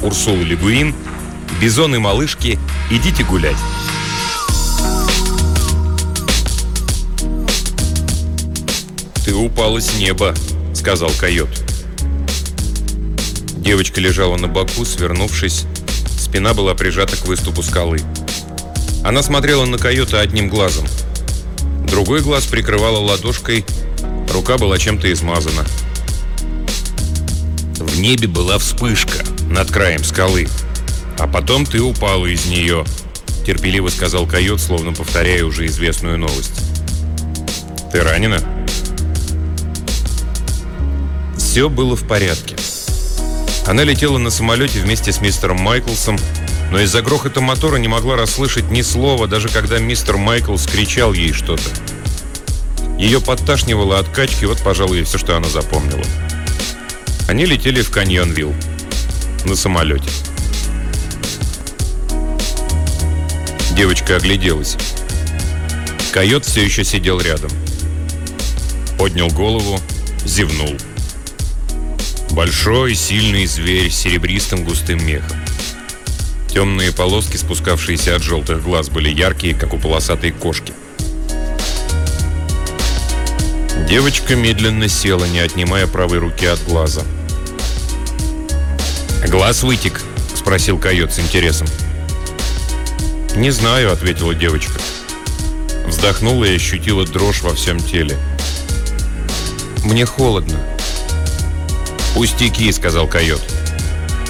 голосом Урсулы Легуин «Бизоны малышки, идите гулять». «Ты упала с неба», — сказал койот. Девочка лежала на боку, свернувшись. Спина была прижата к выступу скалы. Она смотрела на койота одним глазом. Другой глаз прикрывала ладошкой, рука была чем-то измазана. В небе была вспышка над краем скалы. А потом ты упала из нее, терпеливо сказал койот, словно повторяя уже известную новость. Ты ранена? Все было в порядке. Она летела на самолете вместе с мистером Майклсом, но из-за грохота мотора не могла расслышать ни слова, даже когда мистер Майклс кричал ей что-то. Ее подташнивало от качки, вот, пожалуй, все, что она запомнила. Они летели в Каньонвилл на самолете. Девочка огляделась. Койот все еще сидел рядом. Поднял голову, зевнул. Большой, сильный зверь с серебристым густым мехом. Темные полоски, спускавшиеся от желтых глаз, были яркие, как у полосатой кошки. Девочка медленно села, не отнимая правой руки от глаза. «Глаз вытек?» – спросил койот с интересом. «Не знаю», – ответила девочка. Вздохнула и ощутила дрожь во всем теле. «Мне холодно». «Пустяки», – сказал койот.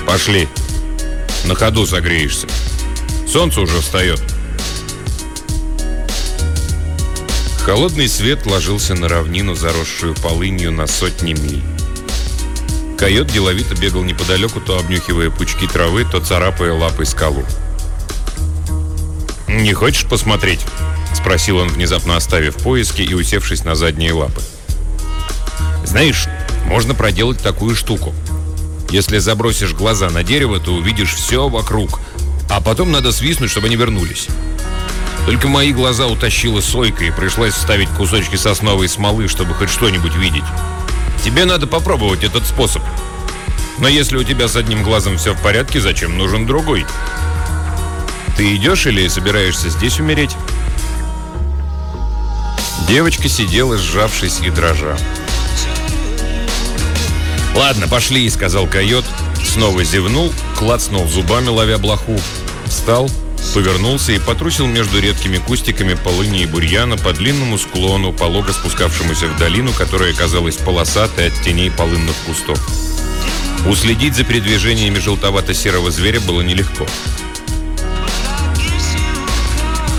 «Пошли. На ходу согреешься. Солнце уже встает». Холодный свет ложился на равнину, заросшую полынью на сотни миль. Койот деловито бегал неподалеку, то обнюхивая пучки травы, то царапая лапой скалу. «Не хочешь посмотреть?» – спросил он, внезапно оставив поиски и усевшись на задние лапы. «Знаешь, можно проделать такую штуку. Если забросишь глаза на дерево, то увидишь все вокруг, а потом надо свистнуть, чтобы они вернулись. Только мои глаза утащила сойка, и пришлось вставить кусочки сосновой смолы, чтобы хоть что-нибудь видеть. Тебе надо попробовать этот способ. Но если у тебя с одним глазом все в порядке, зачем нужен другой? Ты идешь или собираешься здесь умереть? Девочка сидела, сжавшись и дрожа. «Ладно, пошли», — сказал койот. Снова зевнул, клацнул зубами, ловя блоху. Встал, повернулся и потрусил между редкими кустиками полыни и бурьяна по длинному склону, полого спускавшемуся в долину, которая казалась полосатой от теней полынных кустов. Уследить за передвижениями желтовато-серого зверя было нелегко.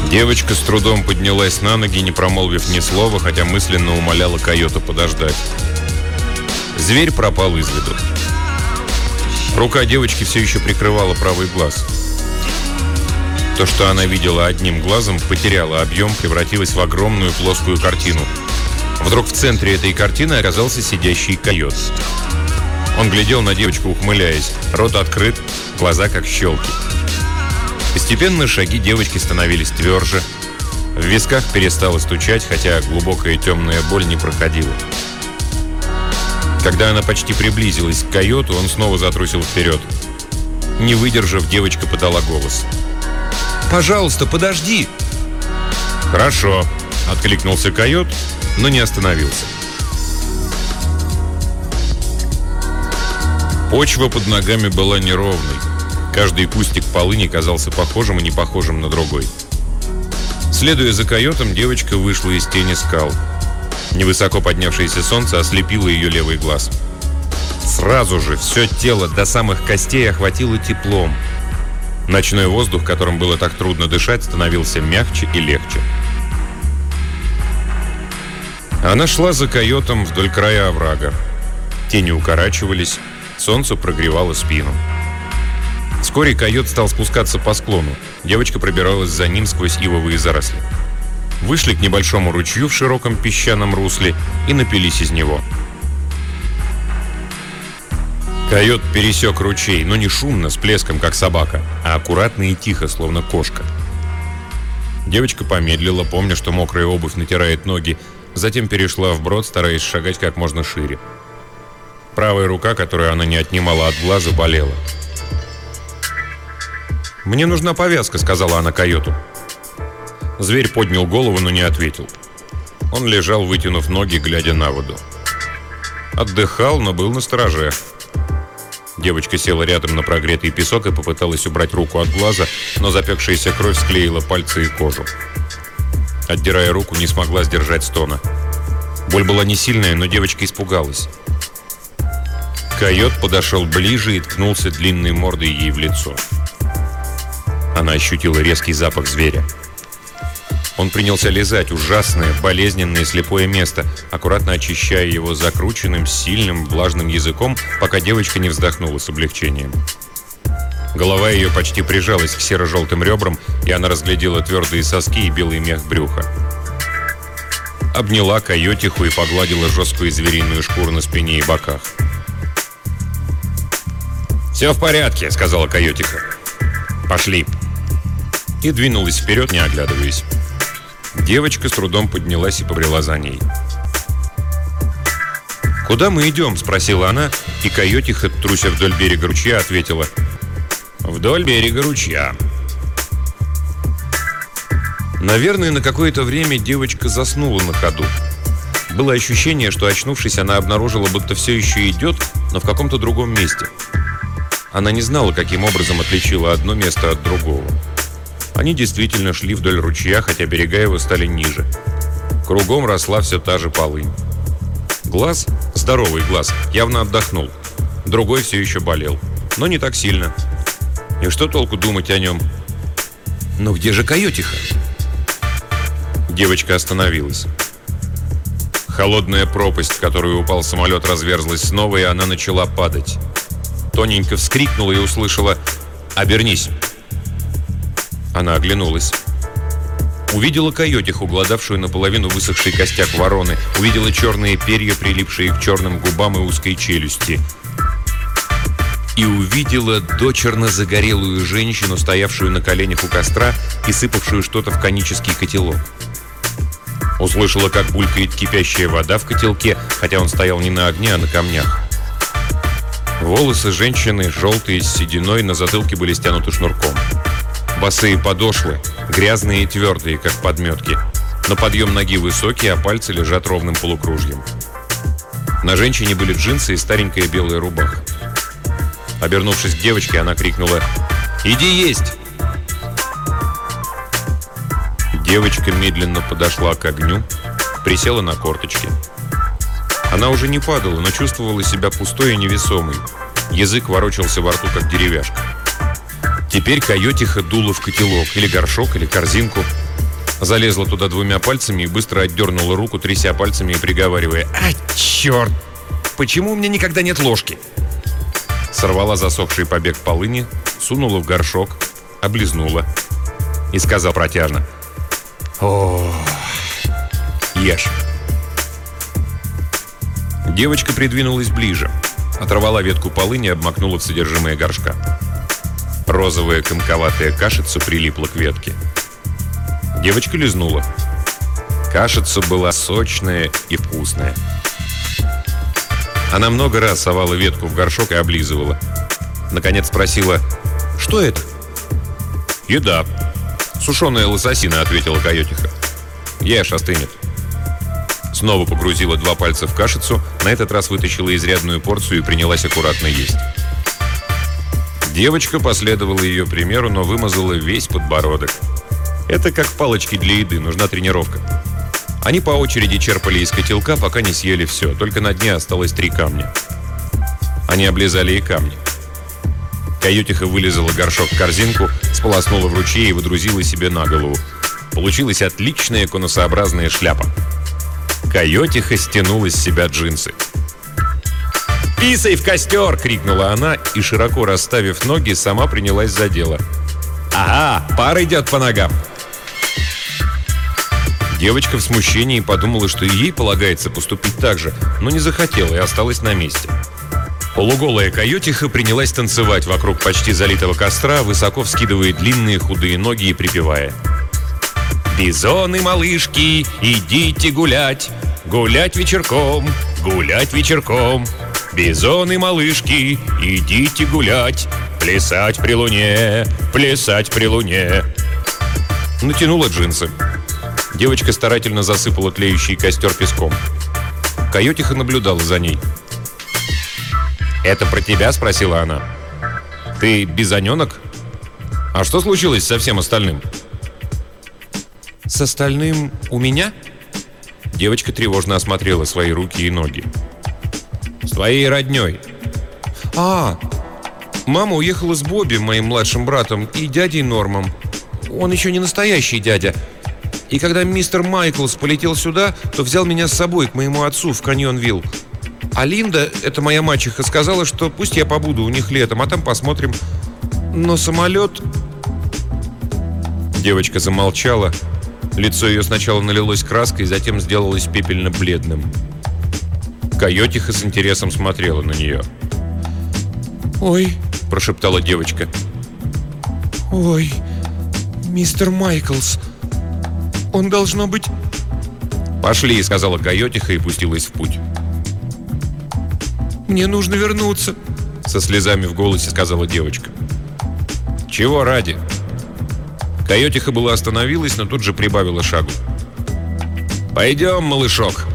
Девочка с трудом поднялась на ноги, не промолвив ни слова, хотя мысленно умоляла койота подождать. Зверь пропал из виду. Рука девочки все еще прикрывала правый глаз. То, что она видела одним глазом, потеряло объем, превратилось в огромную плоскую картину. Вдруг в центре этой картины оказался сидящий койот. Он глядел на девочку, ухмыляясь. Рот открыт, глаза как щелки. Постепенно шаги девочки становились тверже. В висках перестало стучать, хотя глубокая темная боль не проходила. Когда она почти приблизилась к койоту, он снова затрусил вперед. Не выдержав, девочка подала голос. «Пожалуйста, подожди!» «Хорошо», — откликнулся койот, но не остановился. Почва под ногами была неровной. Каждый кустик полыни казался похожим и не похожим на другой. Следуя за койотом, девочка вышла из тени скал. Невысоко поднявшееся солнце ослепило ее левый глаз. Сразу же все тело до самых костей охватило теплом. Ночной воздух, которым было так трудно дышать, становился мягче и легче. Она шла за койотом вдоль края оврага. Тени укорачивались, солнце прогревало спину. Вскоре койот стал спускаться по склону. Девочка пробиралась за ним сквозь ивовые заросли. Вышли к небольшому ручью в широком песчаном русле и напились из него. Койот пересек ручей, но не шумно, с плеском, как собака, а аккуратно и тихо, словно кошка. Девочка помедлила, помня, что мокрая обувь натирает ноги, затем перешла вброд, стараясь шагать как можно шире. Правая рука, которую она не отнимала от глаза, болела. «Мне нужна повязка», — сказала она койоту. Зверь поднял голову, но не ответил. Он лежал, вытянув ноги, глядя на воду. Отдыхал, но был на стороже. Девочка села рядом на прогретый песок и попыталась убрать руку от глаза, но запекшаяся кровь склеила пальцы и кожу. Отдирая руку, не смогла сдержать стона. Боль была не сильная, но девочка испугалась. Койот подошел ближе и ткнулся длинной мордой ей в лицо. Она ощутила резкий запах зверя. Он принялся лизать ужасное, болезненное слепое место, аккуратно очищая его закрученным, сильным, влажным языком, пока девочка не вздохнула с облегчением. Голова ее почти прижалась к серо-желтым ребрам, и она разглядела твердые соски и белый мех брюха. Обняла койотиху и погладила жесткую звериную шкуру на спине и боках. «Все в порядке», — сказала койотиха. «Пошли». И двинулась вперед, не оглядываясь. Девочка с трудом поднялась и побрела за ней. «Куда мы идем?» – спросила она, и койотиха, труся вдоль берега ручья, ответила. «Вдоль берега ручья». Наверное, на какое-то время девочка заснула на ходу. Было ощущение, что, очнувшись, она обнаружила, будто все еще идет, но в каком-то другом месте. Она не знала, каким образом отличила одно место от другого. Они действительно шли вдоль ручья, хотя берега его стали ниже. Кругом росла все та же полынь. Глаз, здоровый глаз, явно отдохнул. Другой все еще болел, но не так сильно. И что толку думать о нем? «Но где же койотиха?» Девочка остановилась. Холодная пропасть, в которую упал самолет, разверзлась снова, и она начала падать. Тоненько вскрикнула и услышала «Обернись!» Она оглянулась. Увидела койотиху, гладавшую наполовину высохший костяк вороны. Увидела черные перья, прилипшие к черным губам и узкой челюсти. И увидела дочерно загорелую женщину, стоявшую на коленях у костра и сыпавшую что-то в конический котелок. Услышала, как булькает кипящая вода в котелке, хотя он стоял не на огне, а на камнях. Волосы женщины, желтые, с сединой, на затылке были стянуты шнурком. Босые подошвы, грязные и твердые, как подметки. Но подъем ноги высокий, а пальцы лежат ровным полукружьем. На женщине были джинсы и старенькая белая рубаха. Обернувшись к девочке, она крикнула «Иди есть!» Девочка медленно подошла к огню, присела на корточки. Она уже не падала, но чувствовала себя пустой и невесомой. Язык ворочался во рту, как деревяшка. Теперь койотиха дула в котелок, или горшок, или корзинку. Залезла туда двумя пальцами и быстро отдернула руку, тряся пальцами и приговаривая «А, черт! Почему у меня никогда нет ложки?» Сорвала засохший побег полыни, сунула в горшок, облизнула и сказал протяжно «О, ешь!» Девочка придвинулась ближе, оторвала ветку полыни и обмакнула в содержимое горшка. Розовая комковатая кашица прилипла к ветке. Девочка лизнула. Кашица была сочная и вкусная. Она много раз совала ветку в горшок и облизывала. Наконец спросила, что это? «Еда». «Сушеная лососина», — ответила койотиха. «Ешь, остынет». Снова погрузила два пальца в кашицу, на этот раз вытащила изрядную порцию и принялась аккуратно есть. Девочка последовала ее примеру, но вымазала весь подбородок. Это как палочки для еды, нужна тренировка. Они по очереди черпали из котелка, пока не съели все, только на дне осталось три камня. Они облизали и камни. Каютиха вылезала горшок в корзинку, сполоснула в ручье и выдрузила себе на голову. Получилась отличная конусообразная шляпа. Койотиха стянула с себя джинсы. «Писай в костер!» — крикнула она и, широко расставив ноги, сама принялась за дело. «Ага, пар идет по ногам!» Девочка в смущении подумала, что ей полагается поступить так же, но не захотела и осталась на месте. Полуголая койотиха принялась танцевать вокруг почти залитого костра, высоко вскидывая длинные худые ноги и припевая. «Бизоны, малышки, идите гулять! Гулять вечерком, гулять вечерком!» Бизоны, малышки, идите гулять. Плясать при луне, плясать при луне. Натянула джинсы. Девочка старательно засыпала тлеющий костер песком. Койотиха наблюдала за ней. «Это про тебя?» – спросила она. «Ты бизоненок? А что случилось со всем остальным?» «С остальным у меня?» Девочка тревожно осмотрела свои руки и ноги. «С твоей родней». «А, мама уехала с Бобби, моим младшим братом, и дядей Нормом. Он еще не настоящий дядя. И когда мистер Майклс полетел сюда, то взял меня с собой к моему отцу в Каньон-Вилл. А Линда, это моя мачеха, сказала, что пусть я побуду у них летом, а там посмотрим. Но самолет... Девочка замолчала. Лицо ее сначала налилось краской, затем сделалось пепельно-бледным. Койотиха с интересом смотрела на нее. «Ой», – прошептала девочка. «Ой, мистер Майклс, он должно быть...» «Пошли», — сказала Койотиха и пустилась в путь. «Мне нужно вернуться», — со слезами в голосе сказала девочка. «Чего ради?» Койотиха была остановилась, но тут же прибавила шагу. «Пойдем, малышок!»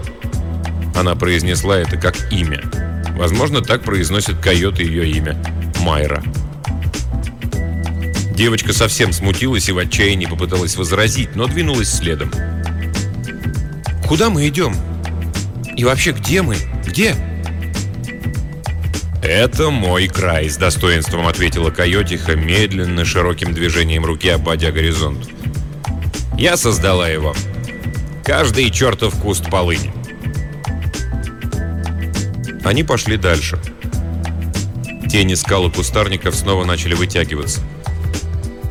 Она произнесла это как имя. Возможно, так произносит койоты ее имя. Майра. Девочка совсем смутилась и в отчаянии попыталась возразить, но двинулась следом. «Куда мы идем? И вообще, где мы? Где?» «Это мой край», — с достоинством ответила Койотиха, медленно, широким движением руки обводя горизонт. «Я создала его. Каждый чертов куст полыни». Они пошли дальше. Тени скал и кустарников снова начали вытягиваться.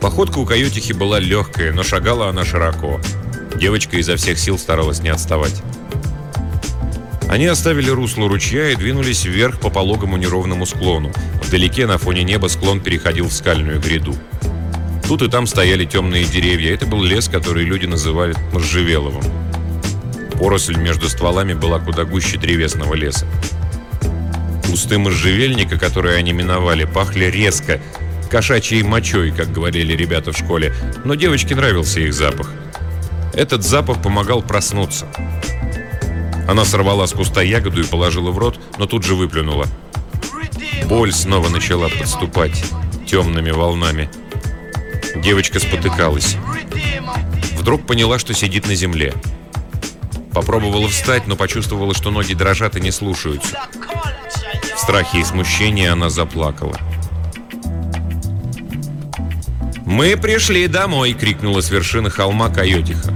Походка у каютихи была легкая, но шагала она широко. Девочка изо всех сил старалась не отставать. Они оставили русло ручья и двинулись вверх по пологому неровному склону. Вдалеке на фоне неба склон переходил в скальную гряду. Тут и там стояли темные деревья. Это был лес, который люди называли можжевеловым. Поросль между стволами была куда гуще древесного леса. Кусты можжевельника, которые они миновали, пахли резко, кошачьей мочой, как говорили ребята в школе, но девочке нравился их запах. Этот запах помогал проснуться. Она сорвала с куста ягоду и положила в рот, но тут же выплюнула. Боль снова начала подступать темными волнами. Девочка спотыкалась. Вдруг поняла, что сидит на земле. Попробовала встать, но почувствовала, что ноги дрожат и не слушаются. Страхе и смущении она заплакала. «Мы пришли домой!» — крикнула с вершины холма Койотиха.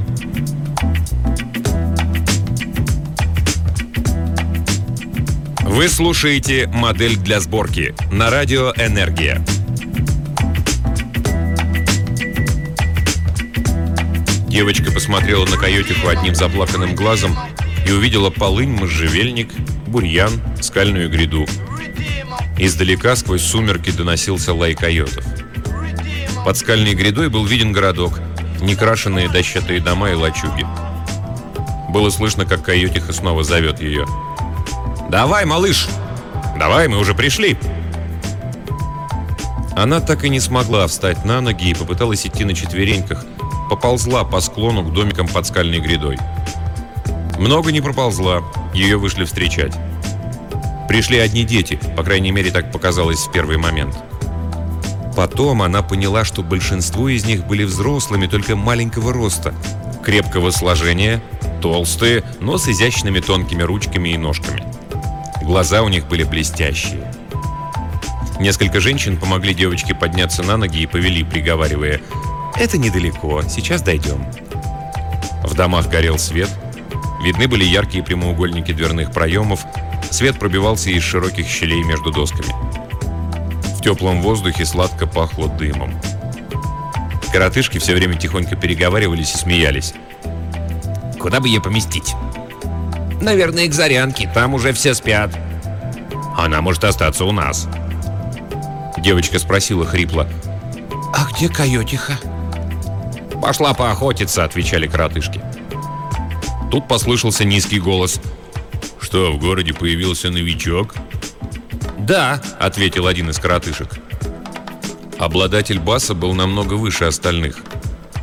Вы слушаете «Модель для сборки» на радио «Энергия». Девочка посмотрела на Койотиху одним заплаканным глазом и увидела полынь, можжевельник, бурьян, скальную гряду. Издалека сквозь сумерки доносился лай койотов. Под скальной грядой был виден городок, некрашенные дощатые дома и лачуги. Было слышно, как Койотиха снова зовет ее. «Давай, малыш! Давай, мы уже пришли!» Она так и не смогла встать на ноги и попыталась идти на четвереньках. Поползла по склону к домикам под скальной грядой. Много не проползла, ее вышли встречать. Пришли одни дети, по крайней мере, так показалось в первый момент. Потом она поняла, что большинство из них были взрослыми, только маленького роста, крепкого сложения, толстые, но с изящными тонкими ручками и ножками. Глаза у них были блестящие. Несколько женщин помогли девочке подняться на ноги и повели, приговаривая «Это недалеко, сейчас дойдем». В домах горел свет, видны были яркие прямоугольники дверных проемов, свет пробивался из широких щелей между досками. В теплом воздухе сладко пахло дымом. Коротышки все время тихонько переговаривались и смеялись. «Куда бы ее поместить?» «Наверное, к Зарянке. Там уже все спят». «Она может остаться у нас». Девочка спросила хрипло. «А где койотиха?» «Пошла поохотиться», — отвечали коротышки. Тут послышался низкий голос. «Что, в городе появился новичок?» «Да», — ответил один из коротышек. Обладатель баса был намного выше остальных.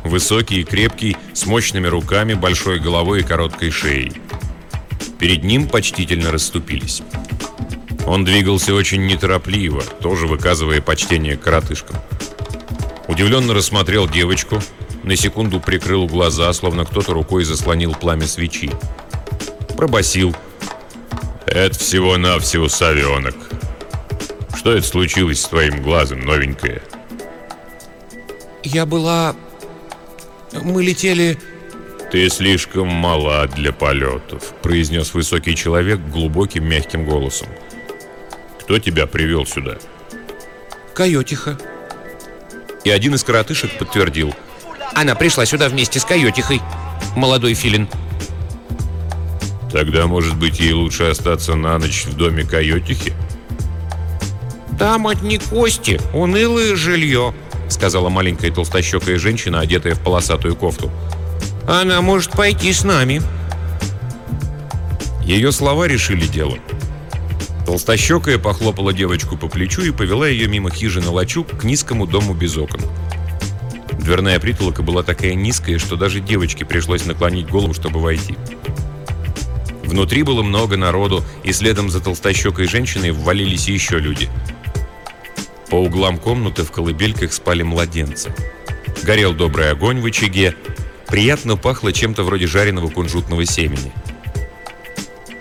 Высокий и крепкий, с мощными руками, большой головой и короткой шеей. Перед ним почтительно расступились. Он двигался очень неторопливо, тоже выказывая почтение к коротышкам. Удивленно рассмотрел девочку, на секунду прикрыл глаза, словно кто-то рукой заслонил пламя свечи. Пробасил. «Это всего-навсего совенок. Что это случилось с твоим глазом, новенькая?» «Я была... Мы летели...» «Ты слишком мала для полетов», — произнес высокий человек глубоким мягким голосом. «Кто тебя привел сюда?» «Койотиха». И один из коротышек подтвердил. «Она пришла сюда вместе с Койотихой, молодой филин». «Тогда, может быть, ей лучше остаться на ночь в доме Койотихи?» «Там одни кости, унылое жилье», — сказала маленькая толстощекая женщина, одетая в полосатую кофту. «Она может пойти с нами». Ее слова решили дело. Толстощекая похлопала девочку по плечу и повела ее мимо хижины лачуг к низкому дому без окон. Дверная притолока была такая низкая, что даже девочке пришлось наклонить голову, чтобы войти. Внутри было много народу, и следом за толстощекой женщиной ввалились еще люди – по углам комнаты в колыбельках спали младенцы. Горел добрый огонь в очаге. Приятно пахло чем-то вроде жареного кунжутного семени.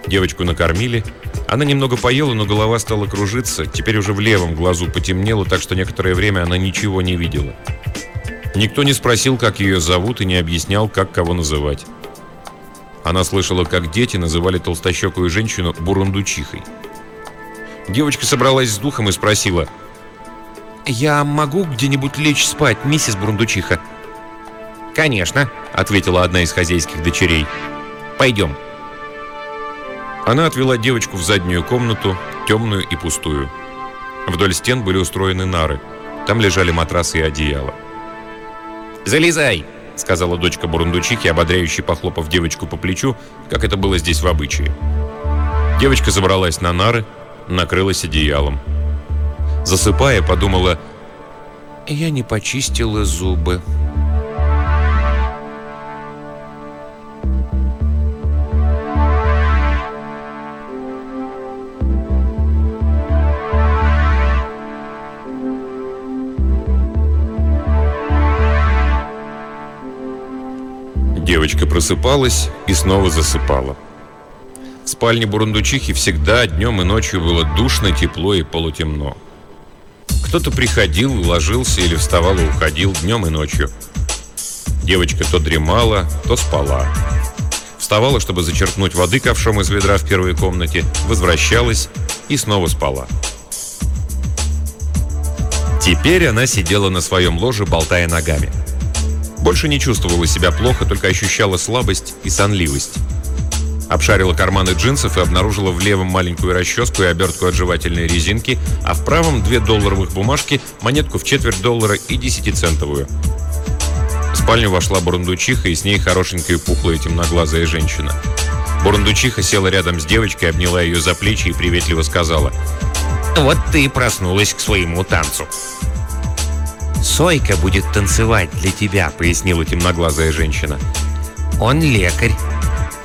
Девочку накормили. Она немного поела, но голова стала кружиться. Теперь уже в левом глазу потемнело, так что некоторое время она ничего не видела. Никто не спросил, как ее зовут, и не объяснял, как кого называть. Она слышала, как дети называли толстощекую женщину бурундучихой. Девочка собралась с духом и спросила – «Я могу где-нибудь лечь спать, миссис Бурундучиха?» «Конечно», — ответила одна из хозяйских дочерей. «Пойдем». Она отвела девочку в заднюю комнату, темную и пустую. Вдоль стен были устроены нары. Там лежали матрасы и одеяло. «Залезай!» — сказала дочка Бурундучихи, ободряюще похлопав девочку по плечу, как это было здесь в обычае. Девочка забралась на нары, накрылась одеялом. Засыпая, подумала, «Я не почистила зубы». Девочка просыпалась и снова засыпала. В спальне Бурундучихи всегда днем и ночью было душно, тепло и полутемно. Кто-то приходил, ложился или вставал и уходил днем и ночью. Девочка то дремала, то спала. Вставала, чтобы зачерпнуть воды ковшом из ведра в первой комнате, возвращалась и снова спала. Теперь она сидела на своем ложе, болтая ногами. Больше не чувствовала себя плохо, только ощущала слабость и сонливость. Обшарила карманы джинсов и обнаружила в левом маленькую расческу и обертку от жевательной резинки, а в правом две долларовых бумажки, монетку в четверть доллара и десятицентовую. В спальню вошла Бурундучиха, и с ней хорошенькая пухлая темноглазая женщина. Бурундучиха села рядом с девочкой, обняла ее за плечи и приветливо сказала «Вот ты и проснулась к своему танцу». «Сойка будет танцевать для тебя», — пояснила темноглазая женщина. «Он лекарь.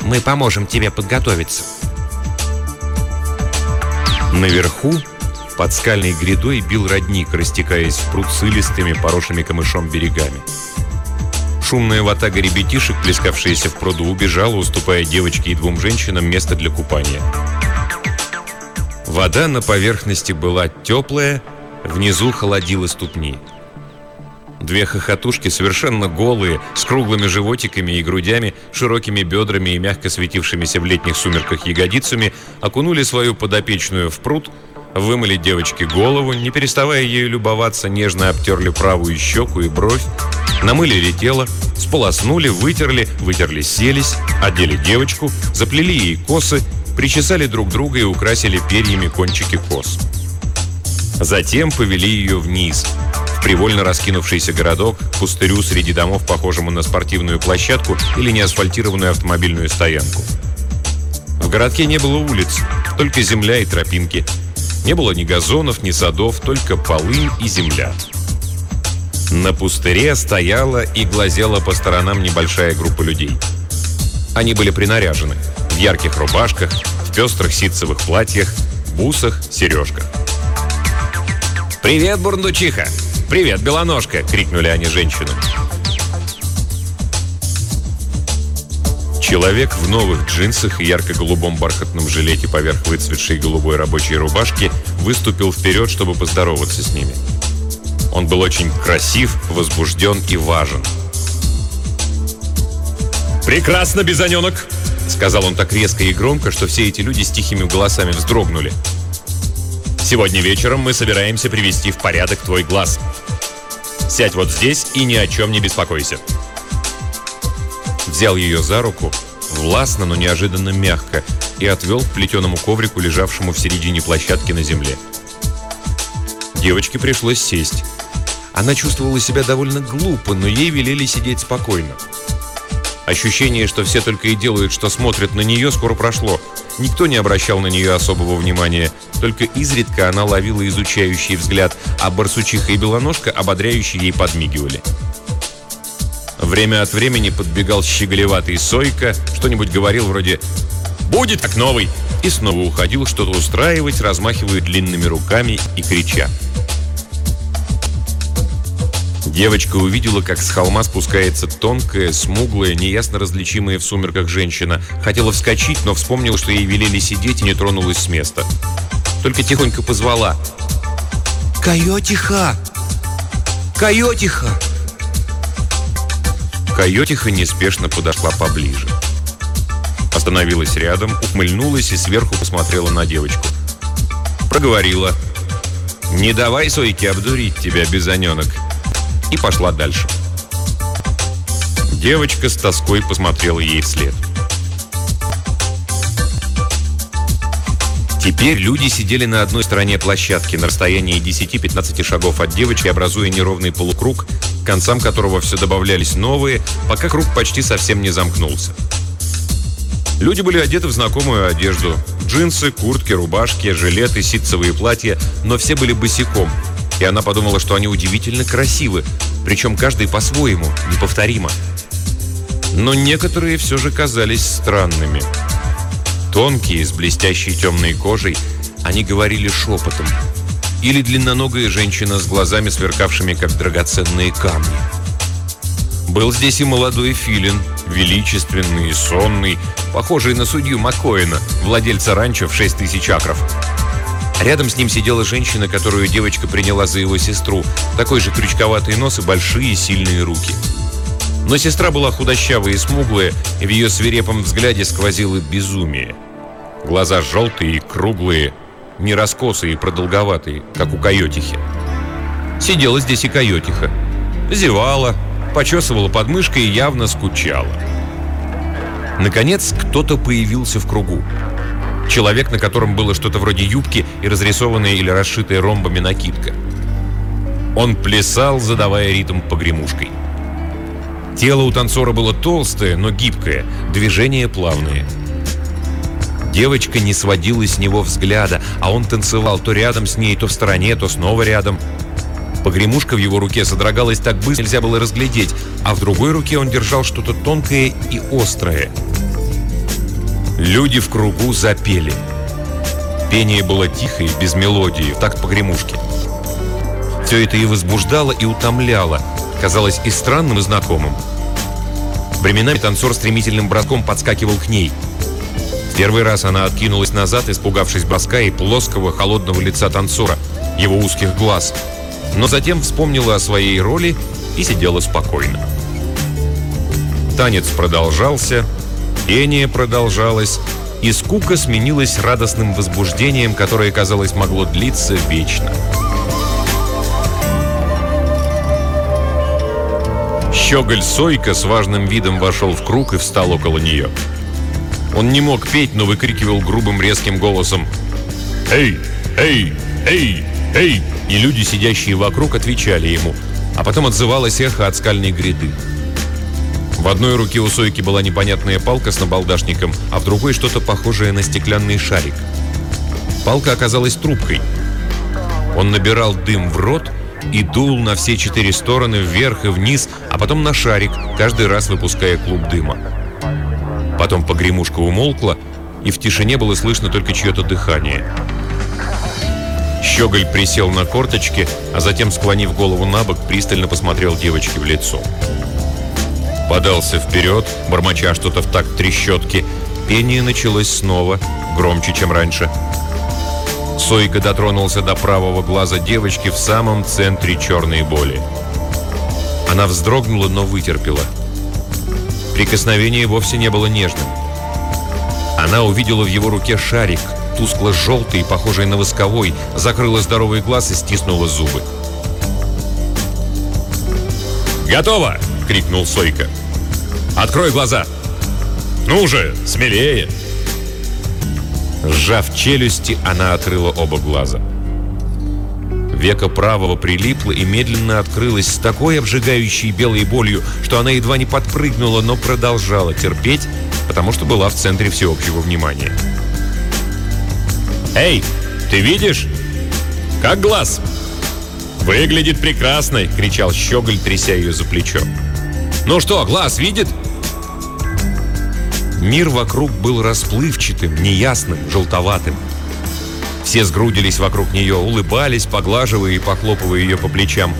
Мы поможем тебе подготовиться. Наверху, под скальной грядой, бил родник, растекаясь в пруд с илистыми, поросшими камышом берегами. Шумная ватага ребятишек, плескавшаяся в пруду, убежала, уступая девочке и двум женщинам место для купания. Вода на поверхности была теплая, внизу холодила ступни. Две хохотушки, совершенно голые, с круглыми животиками и грудями, широкими бедрами и мягко светившимися в летних сумерках ягодицами, окунули свою подопечную в пруд, вымыли девочке голову, не переставая ею любоваться, нежно обтерли правую щеку и бровь, намылили тело, сполоснули, вытерли, вытерли селись, одели девочку, заплели ей косы, причесали друг друга и украсили перьями кончики кос. Затем повели ее вниз – привольно раскинувшийся городок, пустырю среди домов, похожему на спортивную площадку или неасфальтированную автомобильную стоянку. В городке не было улиц, только земля и тропинки. Не было ни газонов, ни садов, только полынь и земля. На пустыре стояла и глазела по сторонам небольшая группа людей. Они были принаряжены в ярких рубашках, в пестрых ситцевых платьях, бусах, сережках. «Привет, Бурндучиха! Привет, Белоножка!» — крикнули они женщинам. Человек в новых джинсах и ярко-голубом бархатном жилете поверх выцветшей голубой рабочей рубашки выступил вперед, чтобы поздороваться с ними. Он был очень красив, возбужден и важен. «Прекрасно, Бизоненок!» Сказал он так резко и громко, что все эти люди с тихими голосами вздрогнули. «Сегодня вечером мы собираемся привести в порядок твой глаз. Сядь вот здесь и ни о чем не беспокойся» взял ее за руку, властно, но неожиданно мягко, и отвел к плетеному коврику, лежавшему в середине площадки на земле. Девочке пришлось сесть. Она чувствовала себя довольно глупо, но ей велели сидеть спокойно. Ощущение, что все только и делают, что смотрят на нее, скоро прошло. Никто не обращал на нее особого внимания. Только изредка она ловила изучающий взгляд, а барсучиха и белоножка ободряюще ей подмигивали. Время от времени подбегал щеголеватый Сойка, что-нибудь говорил вроде «Будет как новый!» и снова уходил что-то устраивать, размахивая длинными руками и крича. Девочка увидела, как с холма спускается тонкая, смуглая, неясно различимая в сумерках женщина. Хотела вскочить, но вспомнила, что ей велели сидеть и не тронулась с места. Только тихонько позвала. «Койотиха! Койотиха!» Койотиха неспешно подошла поближе. Остановилась рядом, ухмыльнулась и сверху посмотрела на девочку. Проговорила. «Не давай, Сойке, обдурить тебя, безоненок!» И пошла дальше. Девочка с тоской посмотрела ей вслед. Теперь люди сидели на одной стороне площадки на расстоянии 10-15 шагов от девочки, образуя неровный полукруг, к концам которого все добавлялись новые, пока круг почти совсем не замкнулся. Люди были одеты в знакомую одежду. Джинсы, куртки, рубашки, жилеты, ситцевые платья, но все были босиком. И она подумала, что они удивительно красивы, причем каждый по-своему, неповторимо. Но некоторые все же казались странными. Тонкие, с блестящей темной кожей, они говорили шепотом. Или длинноногая женщина с глазами, сверкавшими, как драгоценные камни. Был здесь и молодой филин, величественный и сонный, похожий на судью Маккоина, владельца ранчо в 6 тысяч акров. Рядом с ним сидела женщина, которую девочка приняла за его сестру, такой же крючковатый нос и большие сильные руки. Но сестра была худощавая и смуглая, и в ее свирепом взгляде сквозило безумие. Глаза желтые и круглые, не раскосые и продолговатые, как у койотихи. Сидела здесь и койотиха. Зевала, почесывала подмышкой и явно скучала. Наконец, кто-то появился в кругу. Человек, на котором было что-то вроде юбки и разрисованная или расшитая ромбами накидка. Он плясал, задавая ритм погремушкой. Тело у танцора было толстое, но гибкое, движения плавные. Девочка не сводила с него взгляда, а он танцевал то рядом с ней, то в стороне, то снова рядом. Погремушка в его руке содрогалась так быстро, нельзя было разглядеть, а в другой руке он держал что-то тонкое и острое. Люди в кругу запели. Пение было тихое, без мелодии, в такт погремушки. Все это и возбуждало, и утомляло, казалось и странным, и знакомым. Временами танцор стремительным броском подскакивал к ней. Первый раз она откинулась назад, испугавшись броска и плоского, холодного лица танцора, его узких глаз. Но затем вспомнила о своей роли и сидела спокойно. Танец продолжался, пение продолжалось, и скука сменилась радостным возбуждением, которое, казалось, могло длиться вечно. Щеголь Сойка с важным видом вошел в круг и встал около нее. Он не мог петь, но выкрикивал грубым резким голосом «Эй! Эй! Эй! Эй!» И люди, сидящие вокруг, отвечали ему, а потом отзывалось эхо от скальной гряды. В одной руке у Сойки была непонятная палка с набалдашником, а в другой что-то похожее на стеклянный шарик. Палка оказалась трубкой. Он набирал дым в рот и дул на все четыре стороны, вверх и вниз, а потом на шарик, каждый раз выпуская клуб дыма. Потом погремушка умолкла, и в тишине было слышно только чье-то дыхание. Щеголь присел на корточки, а затем, склонив голову на бок, пристально посмотрел девочке в лицо. Подался вперед, бормоча что-то в такт трещотки. Пение началось снова, громче, чем раньше. Сойка дотронулся до правого глаза девочки в самом центре черной боли. Она вздрогнула, но вытерпела. Прикосновение вовсе не было нежным. Она увидела в его руке шарик, тускло-желтый, похожий на восковой, закрыла здоровый глаз и стиснула зубы. «Готово!» — крикнул Сойка. «Открой глаза!» «Ну же, смелее!» Сжав челюсти, она открыла оба глаза. Века правого прилипло и медленно открылось с такой обжигающей белой болью, что она едва не подпрыгнула, но продолжала терпеть, потому что была в центре всеобщего внимания. «Эй, ты видишь? Как глаз?» «Выглядит прекрасно!» — кричал Щеголь, тряся ее за плечо. «Ну что, глаз видит?» Мир вокруг был расплывчатым, неясным, желтоватым. Все сгрудились вокруг нее, улыбались, поглаживая и похлопывая ее по плечам.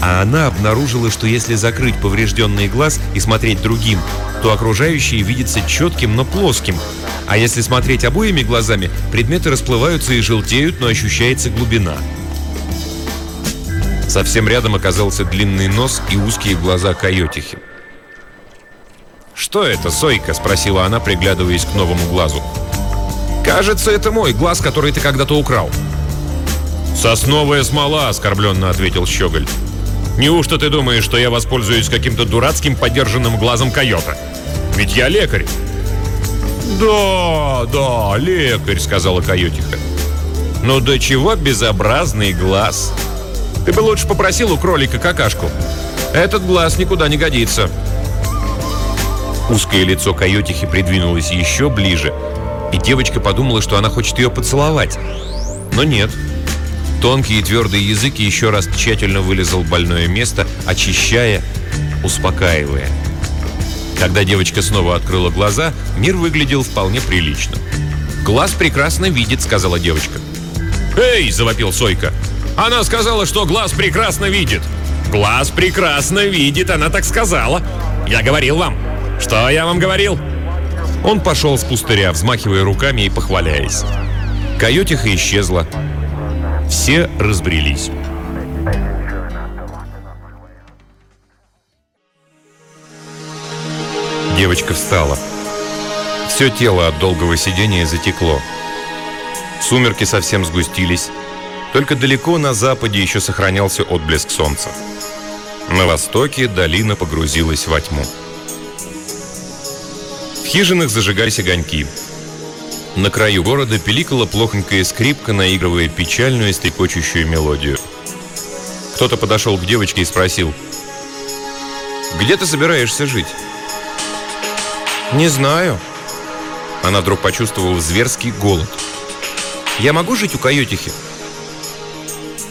А она обнаружила, что если закрыть поврежденный глаз и смотреть другим, то окружающее видится четким, но плоским. А если смотреть обоими глазами, предметы расплываются и желтеют, но ощущается глубина. Совсем рядом оказался длинный нос и узкие глаза койотихи. «Что это, Сойка?» – спросила она, приглядываясь к новому глазу. «Кажется, это мой глаз, который ты когда-то украл». «Сосновая смола», – оскорбленно ответил Щеголь. «Неужто ты думаешь, что я воспользуюсь каким-то дурацким подержанным глазом койота? Ведь я лекарь». «Да, да, лекарь», — сказала койотиха. «Но до чего безобразный глаз? Ты бы лучше попросил у кролика какашку. Этот глаз никуда не годится». Узкое лицо койотихи придвинулось еще ближе, и девочка подумала, что она хочет ее поцеловать. Но нет. Тонкий и твердый язык еще раз тщательно вылезал больное место, очищая, успокаивая. Когда девочка снова открыла глаза, мир выглядел вполне прилично. «Глаз прекрасно видит», — сказала девочка. «Эй!» — завопил Сойка. «Она сказала, что глаз прекрасно видит!» «Глаз прекрасно видит, она так сказала!» «Я говорил вам!» «Что я вам говорил?» Он пошел с пустыря, взмахивая руками и похваляясь. Койотиха исчезла. Все разбрелись. Девочка встала. Все тело от долгого сидения затекло. Сумерки совсем сгустились. Только далеко на западе еще сохранялся отблеск солнца. На востоке долина погрузилась во тьму. В хижинах зажигались огоньки. На краю города пиликала плохонькая скрипка, наигрывая печальную и стрекочущую мелодию. Кто-то подошел к девочке и спросил, «Где ты собираешься жить?» «Не знаю». Она вдруг почувствовала зверский голод. «Я могу жить у койотихи?»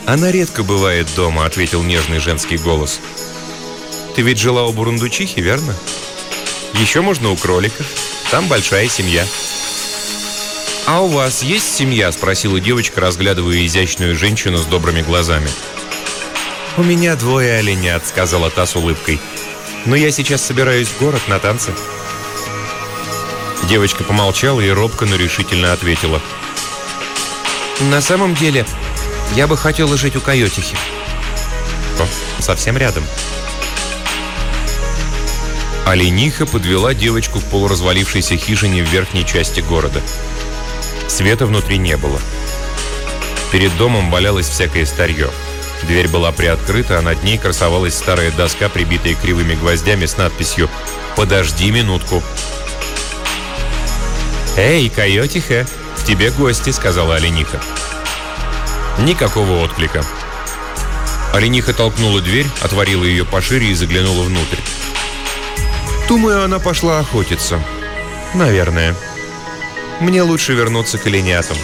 «Она редко бывает дома», — ответил нежный женский голос. «Ты ведь жила у Бурундучихи, верно?» Еще можно у кроликов. Там большая семья. «А у вас есть семья?» – спросила девочка, разглядывая изящную женщину с добрыми глазами. «У меня двое оленят», – сказала та с улыбкой. «Но я сейчас собираюсь в город на танцы». Девочка помолчала и робко, но решительно ответила. «На самом деле, я бы хотела жить у койотихи». «О, совсем рядом». Олениха подвела девочку в полуразвалившейся хижине в верхней части города. Света внутри не было. Перед домом валялось всякое старье. Дверь была приоткрыта, а над ней красовалась старая доска, прибитая кривыми гвоздями с надписью «Подожди минутку». «Эй, койотиха, к тебе гости», — сказала Олениха. Никакого отклика. Олениха толкнула дверь, отворила ее пошире и заглянула внутрь. Думаю, она пошла охотиться. Наверное. Мне лучше вернуться к оленятам.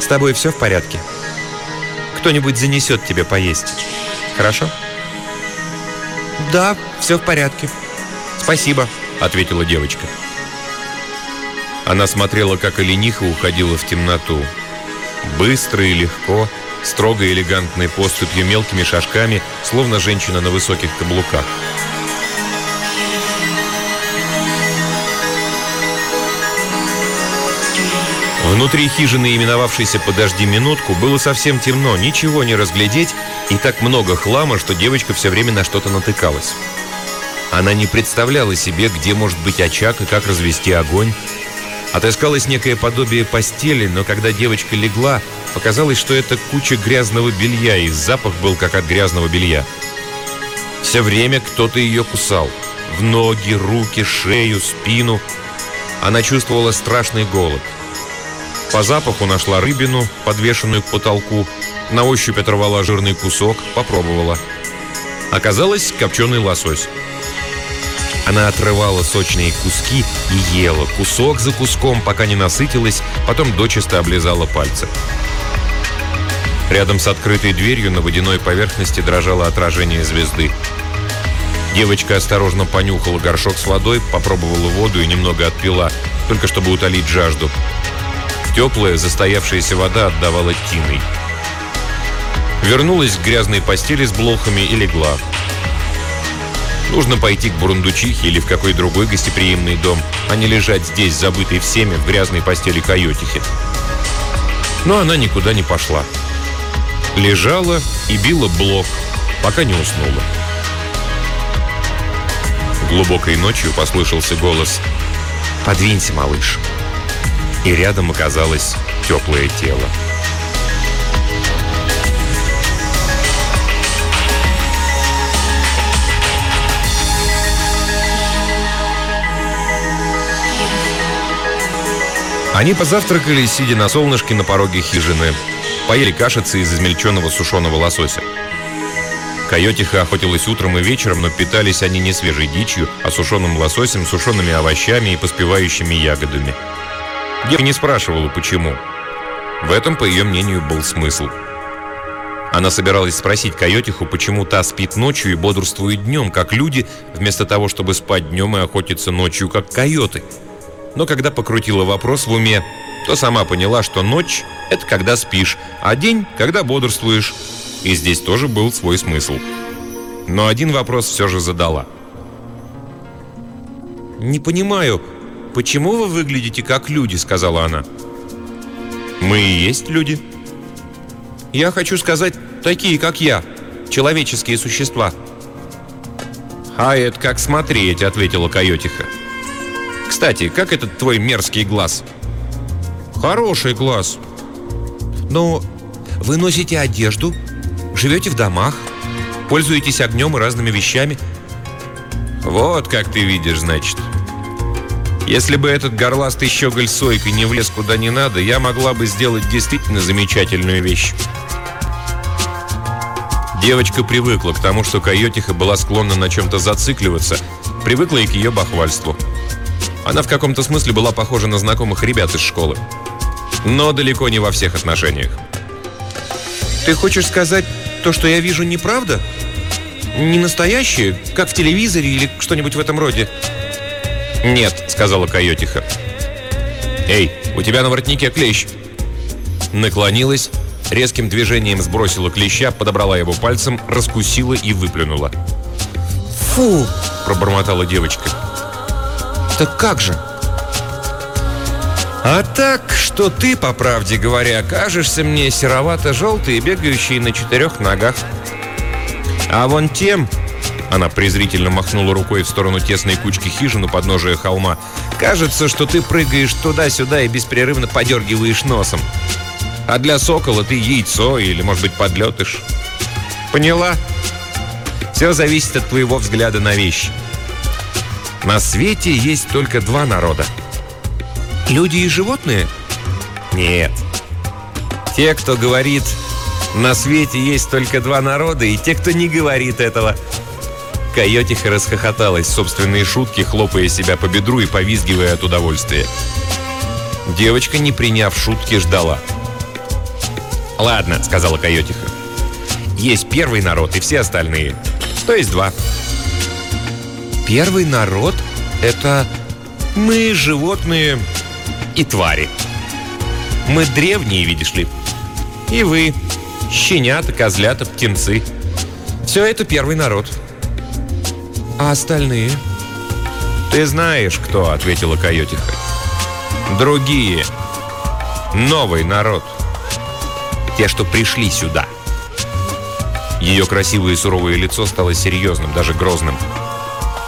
С тобой все в порядке? кто-нибудь занесет тебе поесть. Хорошо?» «Да, все в порядке. Спасибо», — ответила девочка. Она смотрела, как олениха уходила в темноту. Быстро и легко, строго элегантной поступью мелкими шажками, словно женщина на высоких каблуках. Внутри хижины, именовавшейся «Подожди минутку», было совсем темно, ничего не разглядеть и так много хлама, что девочка все время на что-то натыкалась. Она не представляла себе, где может быть очаг и как развести огонь. Отыскалось некое подобие постели, но когда девочка легла, показалось, что это куча грязного белья, и запах был как от грязного белья. Все время кто-то ее кусал. В ноги, руки, шею, спину. Она чувствовала страшный голод. По запаху нашла рыбину, подвешенную к потолку. На ощупь оторвала жирный кусок, попробовала. Оказалось, копченый лосось. Она отрывала сочные куски и ела, кусок за куском, пока не насытилась, потом дочисто облизала пальцы. Рядом с открытой дверью на водяной поверхности дрожало отражение звезды. Девочка осторожно понюхала горшок с водой, попробовала воду и немного отпила, только чтобы утолить жажду. Теплая, застоявшаяся вода отдавала тиной. Вернулась к грязной постели с блохами и легла. Нужно пойти к Бурундучихе или в какой другой гостеприимный дом, а не лежать здесь, забытой всеми, в грязной постели койотихи. Но она никуда не пошла. Лежала и била блок, пока не уснула. Глубокой ночью послышался голос «Подвинься, малыш» и рядом оказалось теплое тело. Они позавтракали, сидя на солнышке на пороге хижины. Поели кашицы из измельченного сушеного лосося. Койотиха охотилась утром и вечером, но питались они не свежей дичью, а сушеным лососем, сушеными овощами и поспевающими ягодами. Девка не спрашивала, почему. В этом, по ее мнению, был смысл. Она собиралась спросить Койотиху, почему та спит ночью и бодрствует днем, как люди, вместо того, чтобы спать днем и охотиться ночью, как койоты. Но когда покрутила вопрос в уме, то сама поняла, что ночь – это когда спишь, а день – когда бодрствуешь. И здесь тоже был свой смысл. Но один вопрос все же задала. «Не понимаю, «Почему вы выглядите как люди?» — сказала она. «Мы и есть люди». «Я хочу сказать, такие, как я. Человеческие существа». «А это как смотреть», — ответила Койотиха. «Кстати, как этот твой мерзкий глаз?» «Хороший глаз. Но вы носите одежду, живете в домах, пользуетесь огнем и разными вещами». «Вот как ты видишь, значит». Если бы этот горластый щеголь Сойка не влез куда не надо, я могла бы сделать действительно замечательную вещь. Девочка привыкла к тому, что Койотиха была склонна на чем-то зацикливаться, привыкла и к ее бахвальству. Она в каком-то смысле была похожа на знакомых ребят из школы. Но далеко не во всех отношениях. «Ты хочешь сказать, то, что я вижу, неправда? Не настоящее, как в телевизоре или что-нибудь в этом роде?» «Нет», — сказала Койотиха. «Эй, у тебя на воротнике клещ!» Наклонилась, резким движением сбросила клеща, подобрала его пальцем, раскусила и выплюнула. «Фу!» – пробормотала девочка. «Так как же?» «А так, что ты, по правде говоря, кажешься мне серовато-желтый и бегающий на четырех ногах. А вон тем, она презрительно махнула рукой в сторону тесной кучки хижин у подножия холма. «Кажется, что ты прыгаешь туда-сюда и беспрерывно подергиваешь носом. А для сокола ты яйцо или, может быть, подлетыш. Поняла? Все зависит от твоего взгляда на вещи. На свете есть только два народа. Люди и животные? Нет. Те, кто говорит, на свете есть только два народа, и те, кто не говорит этого – Койотиха расхохоталась собственные шутки, хлопая себя по бедру и повизгивая от удовольствия. Девочка, не приняв шутки, ждала. «Ладно», — сказала Койотиха. Есть первый народ и все остальные. То есть два. Первый народ — это мы, животные и твари. Мы древние, видишь ли. И вы, щенята, козлята, птенцы. Все это первый народ. А остальные? Ты знаешь, кто, ответила Койотиха. Другие. Новый народ. Те, что пришли сюда. Ее красивое и суровое лицо стало серьезным, даже грозным.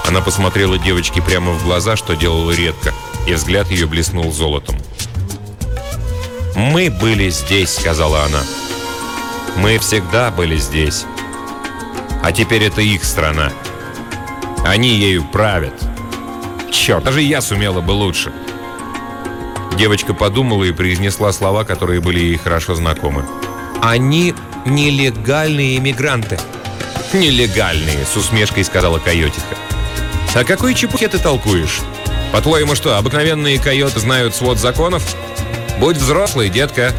Она посмотрела девочке прямо в глаза, что делала редко, и взгляд ее блеснул золотом. «Мы были здесь», — сказала она. «Мы всегда были здесь. А теперь это их страна. Они ею правят. Черт, даже я сумела бы лучше». Девочка подумала и произнесла слова, которые были ей хорошо знакомы. «Они нелегальные иммигранты». «Нелегальные», — с усмешкой сказала Койотиха. «О какой чепухе ты толкуешь? По-твоему что, обыкновенные койоты знают свод законов? Будь взрослый, детка».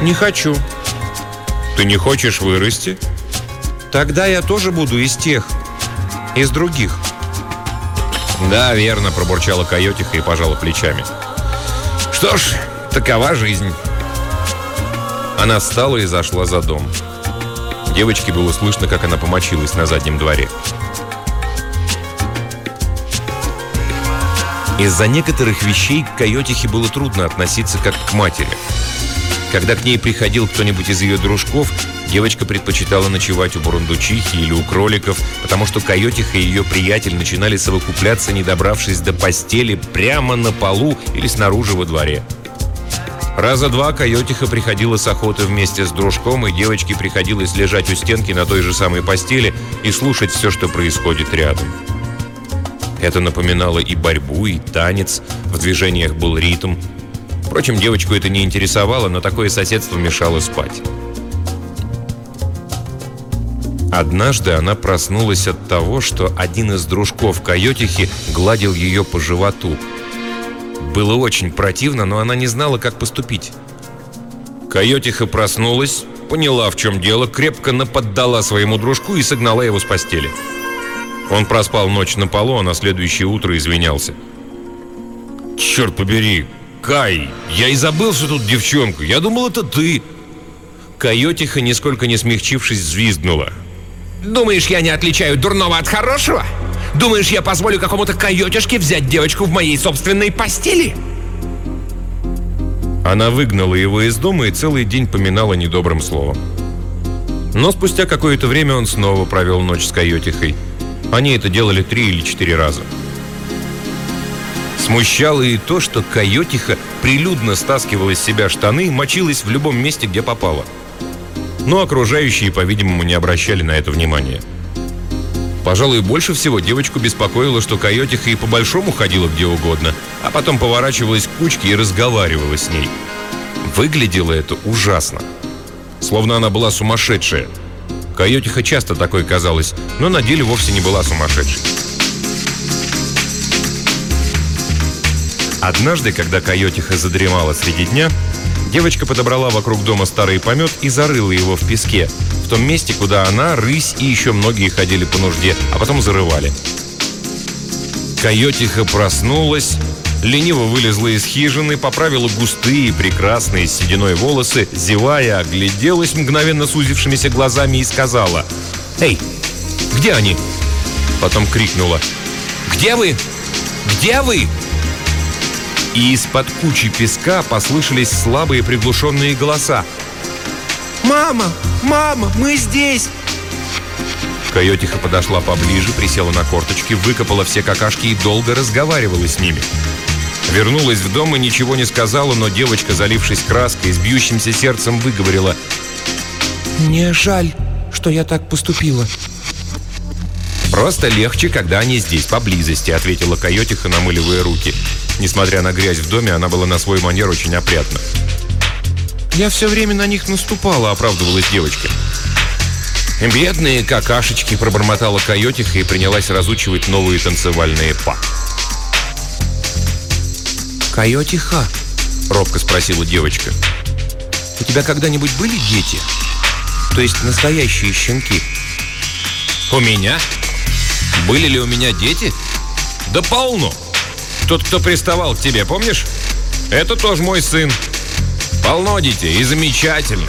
«Не хочу». «Ты не хочешь вырасти?» «Тогда я тоже буду из тех, из других». «Да, верно», — пробурчала койотиха и пожала плечами. «Что ж, такова жизнь». Она встала и зашла за дом. Девочке было слышно, как она помочилась на заднем дворе. Из-за некоторых вещей к Койотихе было трудно относиться как к матери. Когда к ней приходил кто-нибудь из ее дружков, девочка предпочитала ночевать у бурундучихи или у кроликов, потому что Койотиха и ее приятель начинали совокупляться, не добравшись до постели, прямо на полу или снаружи во дворе. Раза два Койотиха приходила с охоты вместе с дружком, и девочке приходилось лежать у стенки на той же самой постели и слушать все, что происходит рядом. Это напоминало и борьбу, и танец, в движениях был ритм. Впрочем, девочку это не интересовало, но такое соседство мешало спать. Однажды она проснулась от того, что один из дружков Койотихи гладил ее по животу. Было очень противно, но она не знала, как поступить. Койотиха проснулась, поняла, в чем дело, крепко наподдала своему дружку и согнала его с постели. Он проспал ночь на полу, а на следующее утро извинялся. «Черт побери, Кай, я и забыл, что тут девчонка. Я думал, это ты». Койотиха, нисколько не смягчившись, взвизгнула. «Думаешь, я не отличаю дурного от хорошего? Думаешь, я позволю какому-то койотишке взять девочку в моей собственной постели?» Она выгнала его из дома и целый день поминала недобрым словом. Но спустя какое-то время он снова провел ночь с койотихой. Они это делали три или четыре раза. Смущало и то, что койотиха прилюдно стаскивала из себя штаны и мочилась в любом месте, где попала. Но окружающие, по-видимому, не обращали на это внимания. Пожалуй, больше всего девочку беспокоило, что койотиха и по-большому ходила где угодно, а потом поворачивалась к кучке и разговаривала с ней. Выглядело это ужасно. Словно она была сумасшедшая – Койотиха часто такой казалась, но на деле вовсе не была сумасшедшей. Однажды, когда Койотиха задремала среди дня, девочка подобрала вокруг дома старый помет и зарыла его в песке, в том месте, куда она, рысь и еще многие ходили по нужде, а потом зарывали. Койотиха проснулась, лениво вылезла из хижины, поправила густые, прекрасные сединой волосы, зевая, огляделась мгновенно сузившимися глазами и сказала «Эй, где они?» Потом крикнула «Где вы? Где вы?» И из-под кучи песка послышались слабые приглушенные голоса. «Мама! Мама! Мы здесь!» Койотиха подошла поближе, присела на корточки, выкопала все какашки и долго разговаривала с ними. Вернулась в дом и ничего не сказала, но девочка, залившись краской, с бьющимся сердцем выговорила. «Мне жаль, что я так поступила». «Просто легче, когда они здесь, поблизости», — ответила Койотиха, намыливая руки. Несмотря на грязь в доме, она была на свой манер очень опрятна. «Я все время на них наступала», — оправдывалась девочка. «Бедные какашечки», — пробормотала Койотиха и принялась разучивать новые танцевальные па. «Койотиха?» — робко спросила девочка. «У тебя когда-нибудь были дети?» То есть настоящие щенки. У меня? Были ли у меня дети? Да полно. Тот, кто приставал к тебе, помнишь? Это тоже мой сын. Полно детей и замечательных.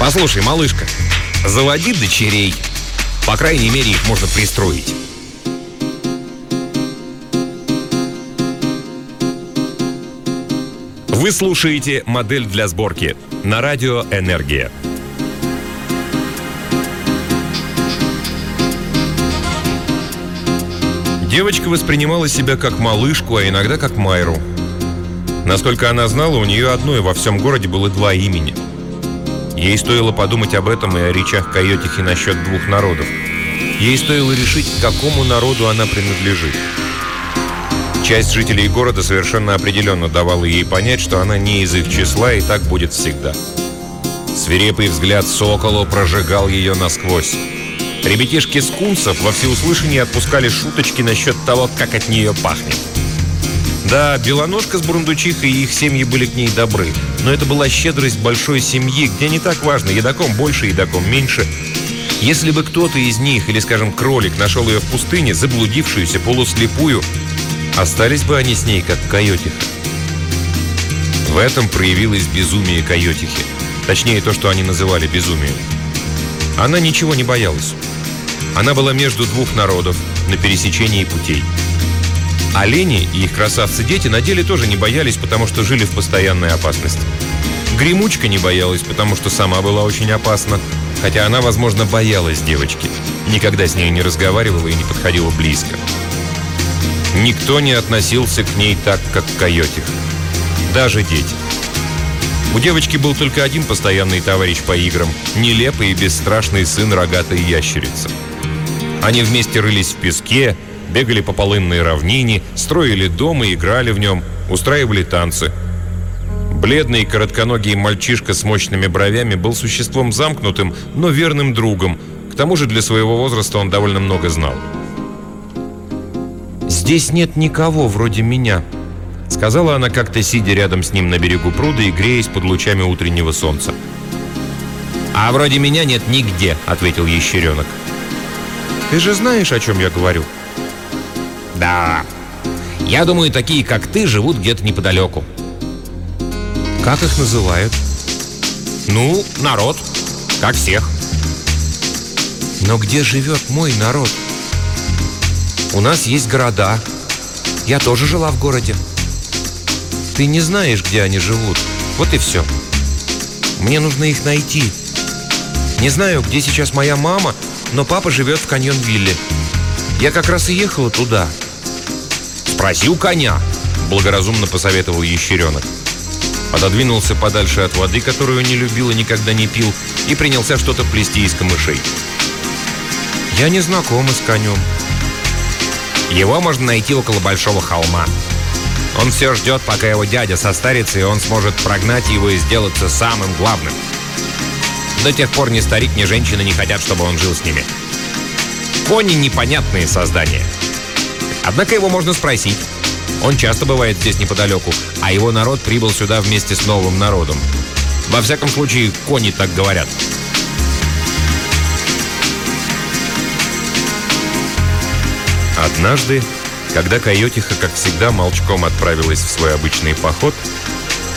Послушай, малышка, заводи дочерей. По крайней мере, их можно пристроить. Вы слушаете «Модель для сборки» на радио «Энергия». Девочка воспринимала себя как малышку, а иногда как Майру. Насколько она знала, у нее одной во всем городе было два имени. Ей стоило подумать об этом и о речах Койотихи насчет двух народов. Ей стоило решить, к какому народу она принадлежит. Часть жителей города совершенно определенно давала ей понять, что она не из их числа и так будет всегда. Свирепый взгляд сокола прожигал ее насквозь. Ребятишки скунсов во всеуслышание отпускали шуточки насчет того, как от нее пахнет. Да, Белоножка с Бурундучихой и их семьи были к ней добры, но это была щедрость большой семьи, где не так важно, едоком больше, едоком меньше. Если бы кто-то из них, или, скажем, кролик, нашел ее в пустыне, заблудившуюся, полуслепую, Остались бы они с ней, как койотиха. В этом проявилось безумие койотихи. Точнее, то, что они называли безумием. Она ничего не боялась. Она была между двух народов, на пересечении путей. Олени и их красавцы-дети на деле тоже не боялись, потому что жили в постоянной опасности. Гремучка не боялась, потому что сама была очень опасна, хотя она, возможно, боялась девочки. Никогда с ней не разговаривала и не подходила близко. Никто не относился к ней так, как к койотих. Даже дети. У девочки был только один постоянный товарищ по играм – нелепый и бесстрашный сын рогатой ящерицы. Они вместе рылись в песке, бегали по полынной равнине, строили дом и играли в нем, устраивали танцы. Бледный коротконогий мальчишка с мощными бровями был существом замкнутым, но верным другом. К тому же для своего возраста он довольно много знал. «Здесь нет никого вроде меня», — сказала она как-то, сидя рядом с ним на берегу пруда и греясь под лучами утреннего солнца. «А вроде меня нет нигде», — ответил ящеренок. «Ты же знаешь, о чем я говорю?» «Да. Я думаю, такие, как ты, живут где-то неподалеку». «Как их называют?» «Ну, народ. Как всех». «Но где живет мой народ?» У нас есть города. Я тоже жила в городе. Ты не знаешь, где они живут. Вот и все. Мне нужно их найти. Не знаю, где сейчас моя мама, но папа живет в каньон-вилле. Я как раз и ехала туда. «Спроси у коня», — благоразумно посоветовал ящеренок. Пододвинулся подальше от воды, которую не любил и никогда не пил, и принялся что-то плести из камышей. «Я не знакома с конем», его можно найти около Большого холма. Он все ждет, пока его дядя состарится, и он сможет прогнать его и сделаться самым главным. До тех пор ни старик, ни женщина не хотят, чтобы он жил с ними. Кони — непонятные создания. Однако его можно спросить. Он часто бывает здесь неподалеку, а его народ прибыл сюда вместе с новым народом. Во всяком случае, кони так говорят. Однажды, когда Койотиха, как всегда, молчком отправилась в свой обычный поход,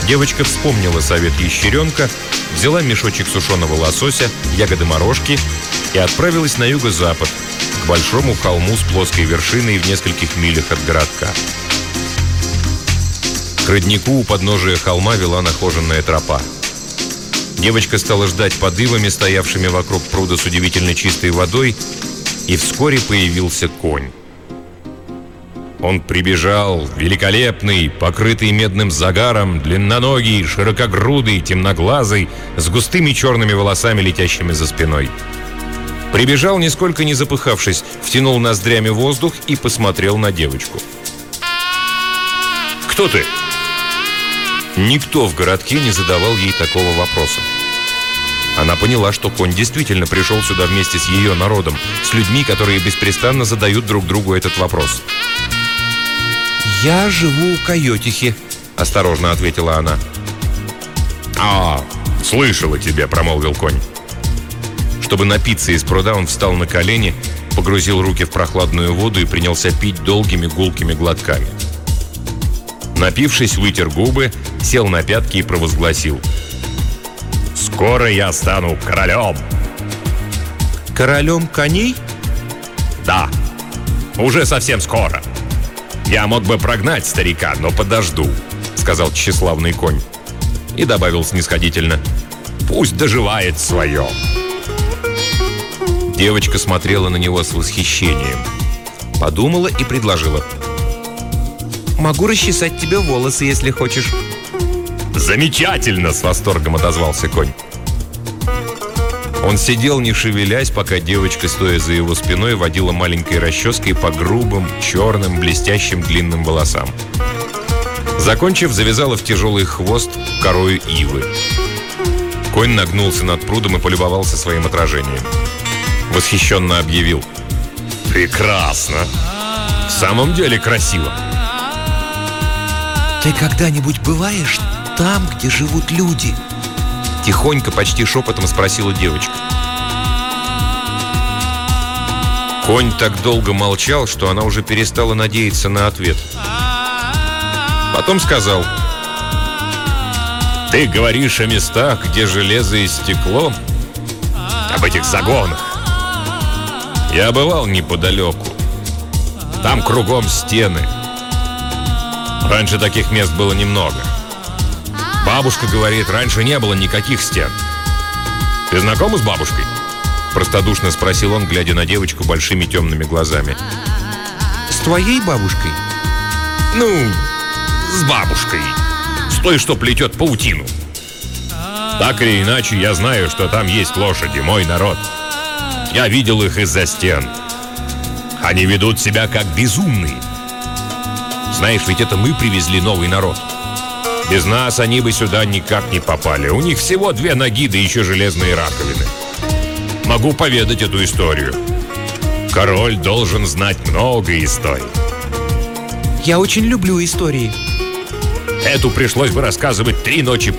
девочка вспомнила совет ящеренка, взяла мешочек сушеного лосося, ягоды морожки и отправилась на юго-запад, к большому холму с плоской вершиной в нескольких милях от городка. К роднику у подножия холма вела нахоженная тропа. Девочка стала ждать под ивами, стоявшими вокруг пруда с удивительно чистой водой, и вскоре появился конь. Он прибежал, великолепный, покрытый медным загаром, длинноногий, широкогрудый, темноглазый, с густыми черными волосами, летящими за спиной. Прибежал, нисколько не запыхавшись, втянул ноздрями воздух и посмотрел на девочку. «Кто ты?» Никто в городке не задавал ей такого вопроса. Она поняла, что конь действительно пришел сюда вместе с ее народом, с людьми, которые беспрестанно задают друг другу этот вопрос. «Я живу у Койотихи», — осторожно ответила она. «А, слышала тебя», — промолвил конь. Чтобы напиться из пруда, он встал на колени, погрузил руки в прохладную воду и принялся пить долгими гулкими глотками. Напившись, вытер губы, сел на пятки и провозгласил. «Скоро я стану королем!» Королем коней? «Да, уже совсем скоро. Я мог бы прогнать старика, но подожду», — сказал тщеславный конь. И добавил снисходительно. «Пусть доживает свое». Девочка смотрела на него с восхищением. Подумала и предложила. Могу расчесать тебе волосы, если хочешь. «Замечательно!» — с восторгом отозвался конь. Он сидел, не шевелясь, пока девочка, стоя за его спиной, водила маленькой расческой по грубым, черным, блестящим длинным волосам. Закончив, завязала в тяжелый хвост корою ивы. Конь нагнулся над прудом и полюбовался своим отражением. Восхищенно объявил. «Прекрасно! В самом деле красиво!» Ты когда-нибудь бываешь там, где живут люди?» Тихонько, почти шепотом спросила девочка. Конь так долго молчал, что она уже перестала надеяться на ответ. Потом сказал, «Ты говоришь о местах, где железо и стекло, об этих загонах. Я бывал неподалеку. Там кругом стены. Раньше таких мест было немного. Бабушка говорит, раньше не было никаких стен. Ты знакома с бабушкой? Простодушно спросил он, глядя на девочку большими темными глазами. С твоей бабушкой? Ну, с бабушкой. С той, что плетет паутину. Так или иначе, я знаю, что там есть лошади, мой народ. Я видел их из-за стен. Они ведут себя как безумные. Знаешь, ведь это мы привезли новый народ. Без нас они бы сюда никак не попали. У них всего две ноги, да еще железные раковины. Могу поведать эту историю. Король должен знать много историй. Я очень люблю истории. Эту пришлось бы рассказывать три ночи.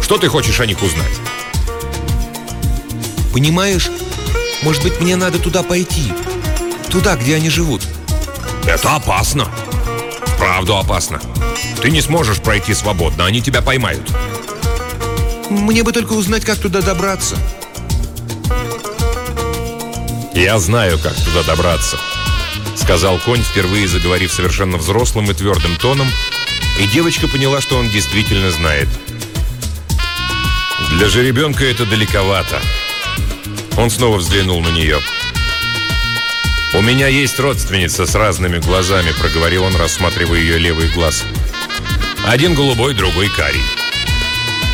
Что ты хочешь о них узнать? Понимаешь, может быть, мне надо туда пойти. Туда, где они живут. Это опасно. Правду опасно. Ты не сможешь пройти свободно, они тебя поймают. Мне бы только узнать, как туда добраться. Я знаю, как туда добраться, сказал конь, впервые заговорив совершенно взрослым и твердым тоном, и девочка поняла, что он действительно знает. Для жеребенка это далековато. Он снова взглянул на нее. «У меня есть родственница с разными глазами», — проговорил он, рассматривая ее левый глаз. «Один голубой, другой карий.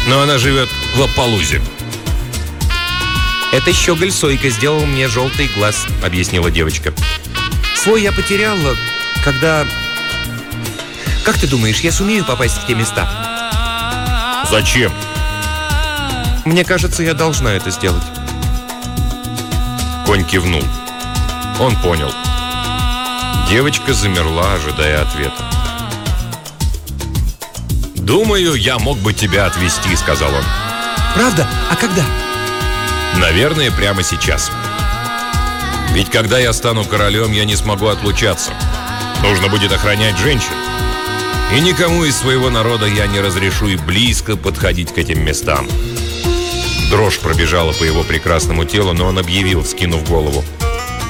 Но она живет в Аппалузе». «Это щеголь Сойка сделал мне желтый глаз», — объяснила девочка. «Свой я потеряла, когда... Как ты думаешь, я сумею попасть в те места?» «Зачем?» «Мне кажется, я должна это сделать». Конь кивнул. Он понял. Девочка замерла, ожидая ответа. «Думаю, я мог бы тебя отвезти», — сказал он. «Правда? А когда?» «Наверное, прямо сейчас. Ведь когда я стану королем, я не смогу отлучаться. Нужно будет охранять женщин. И никому из своего народа я не разрешу и близко подходить к этим местам». Дрожь пробежала по его прекрасному телу, но он объявил, скинув голову.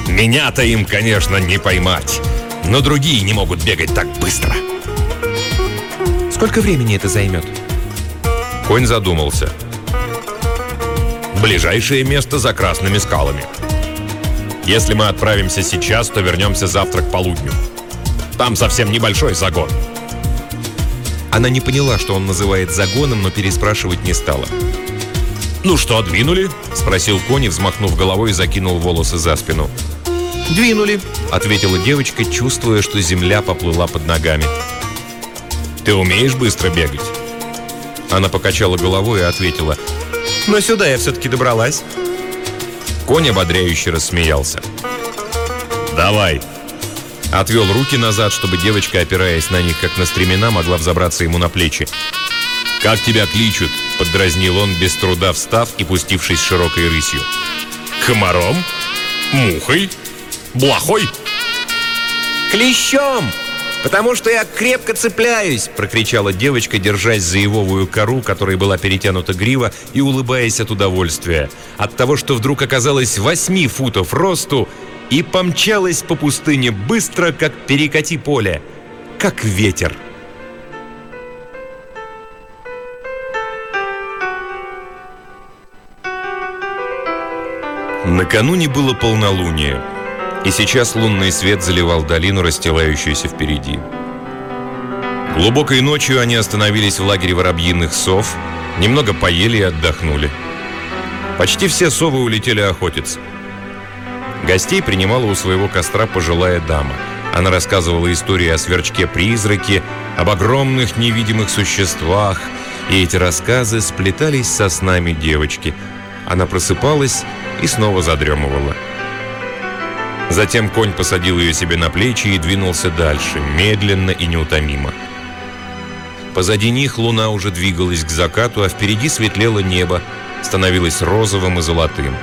Меня-то им, конечно, не поймать. Но другие не могут бегать так быстро. Сколько времени это займет? Конь задумался. Ближайшее место за красными скалами. Если мы отправимся сейчас, то вернемся завтра к полудню. Там совсем небольшой загон. Она не поняла, что он называет загоном, но переспрашивать не стала. «Ну что, двинули?» – спросил конь, взмахнув головой и закинул волосы за спину. «Двинули», — ответила девочка, чувствуя, что земля поплыла под ногами. «Ты умеешь быстро бегать?» Она покачала головой и ответила. «Но сюда я все-таки добралась». Конь ободряюще рассмеялся. «Давай!» Отвел руки назад, чтобы девочка, опираясь на них, как на стремена, могла взобраться ему на плечи. «Как тебя кличут? поддразнил он, без труда встав и пустившись широкой рысью. «Комаром? Мухой? Блохой?» «Клещом! Потому что я крепко цепляюсь!» прокричала девочка, держась за ивовую кору, которой была перетянута грива, и улыбаясь от удовольствия. От того, что вдруг оказалась восьми футов росту и помчалась по пустыне быстро, как перекати поле, как ветер. Накануне было полнолуние, и сейчас лунный свет заливал долину, расстилающуюся впереди. Глубокой ночью они остановились в лагере воробьиных сов, немного поели и отдохнули. Почти все совы улетели охотиться. Гостей принимала у своего костра пожилая дама. Она рассказывала истории о сверчке-призраке, об огромных невидимых существах, и эти рассказы сплетались со снами девочки. Она просыпалась и снова задремывала. Затем конь посадил ее себе на плечи и двинулся дальше, медленно и неутомимо. Позади них луна уже двигалась к закату, а впереди светлело небо, становилось розовым и золотым.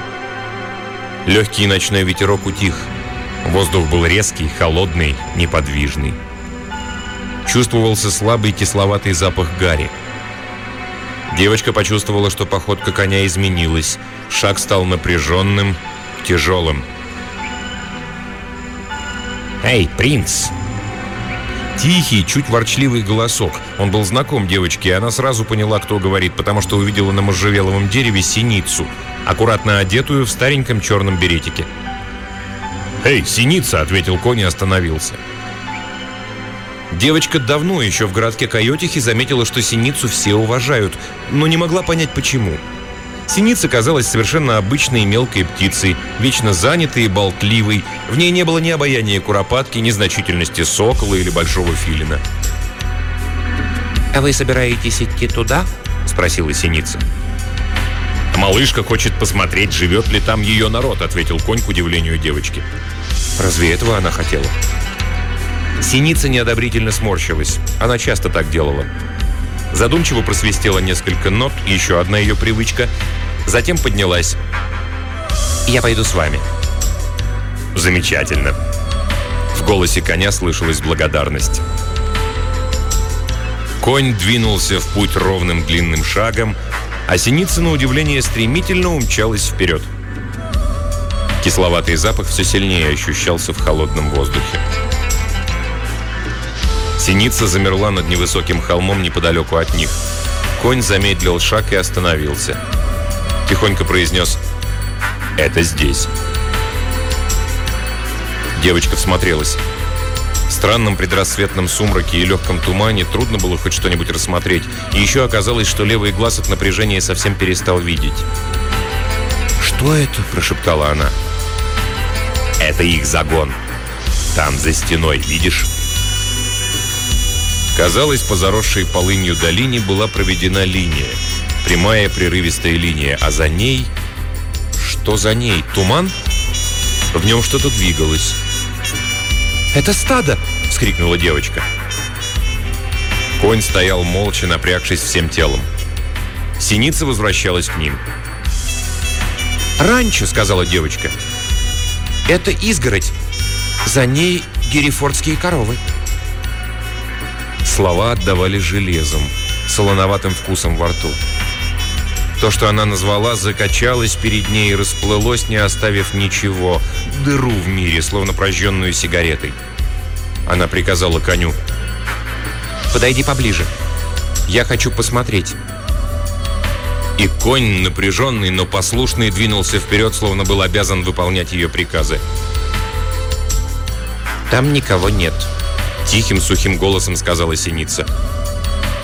Легкий ночной ветерок утих. Воздух был резкий, холодный, неподвижный. Чувствовался слабый кисловатый запах гари. Девочка почувствовала, что походка коня изменилась. Шаг стал напряженным, тяжелым. «Эй, принц!» Тихий, чуть ворчливый голосок. Он был знаком девочке, и она сразу поняла, кто говорит, потому что увидела на можжевеловом дереве синицу, аккуратно одетую в стареньком черном беретике. «Эй, синица!» — ответил конь и остановился. Девочка давно еще в городке Койотихи заметила, что синицу все уважают, но не могла понять почему. Синица казалась совершенно обычной мелкой птицей, вечно занятой и болтливой. В ней не было ни обаяния куропатки, ни значительности сокола или большого филина. «А вы собираетесь идти туда?» – спросила синица. «Малышка хочет посмотреть, живет ли там ее народ», – ответил конь к удивлению девочки. Разве этого она хотела? Синица неодобрительно сморщилась. Она часто так делала. Задумчиво просвистела несколько нот, еще одна ее привычка. Затем поднялась. «Я пойду с вами». «Замечательно». В голосе коня слышалась благодарность. Конь двинулся в путь ровным длинным шагом, а синица, на удивление, стремительно умчалась вперед. Кисловатый запах все сильнее ощущался в холодном воздухе. Синица замерла над невысоким холмом неподалеку от них. Конь замедлил шаг и остановился. Тихонько произнес «Это здесь». Девочка всмотрелась. В странном предрассветном сумраке и легком тумане трудно было хоть что-нибудь рассмотреть. И еще оказалось, что левый глаз от напряжения совсем перестал видеть. «Что это?» – прошептала она. «Это их загон. Там, за стеной, видишь?» Казалось, по заросшей полынью долине была проведена линия. Прямая прерывистая линия, а за ней... Что за ней? Туман? В нем что-то двигалось. «Это стадо!» — вскрикнула девочка. Конь стоял молча, напрягшись всем телом. Синица возвращалась к ним. «Ранчо», — сказала девочка. «Это изгородь. За ней герефордские коровы». Слова отдавали железом, солоноватым вкусом во рту. То, что она назвала, закачалось перед ней и расплылось, не оставив ничего. Дыру в мире, словно прожженную сигаретой. Она приказала коню. «Подойди поближе. Я хочу посмотреть». И конь, напряженный, но послушный, двинулся вперед, словно был обязан выполнять ее приказы. «Там никого нет», Тихим, сухим голосом сказала синица.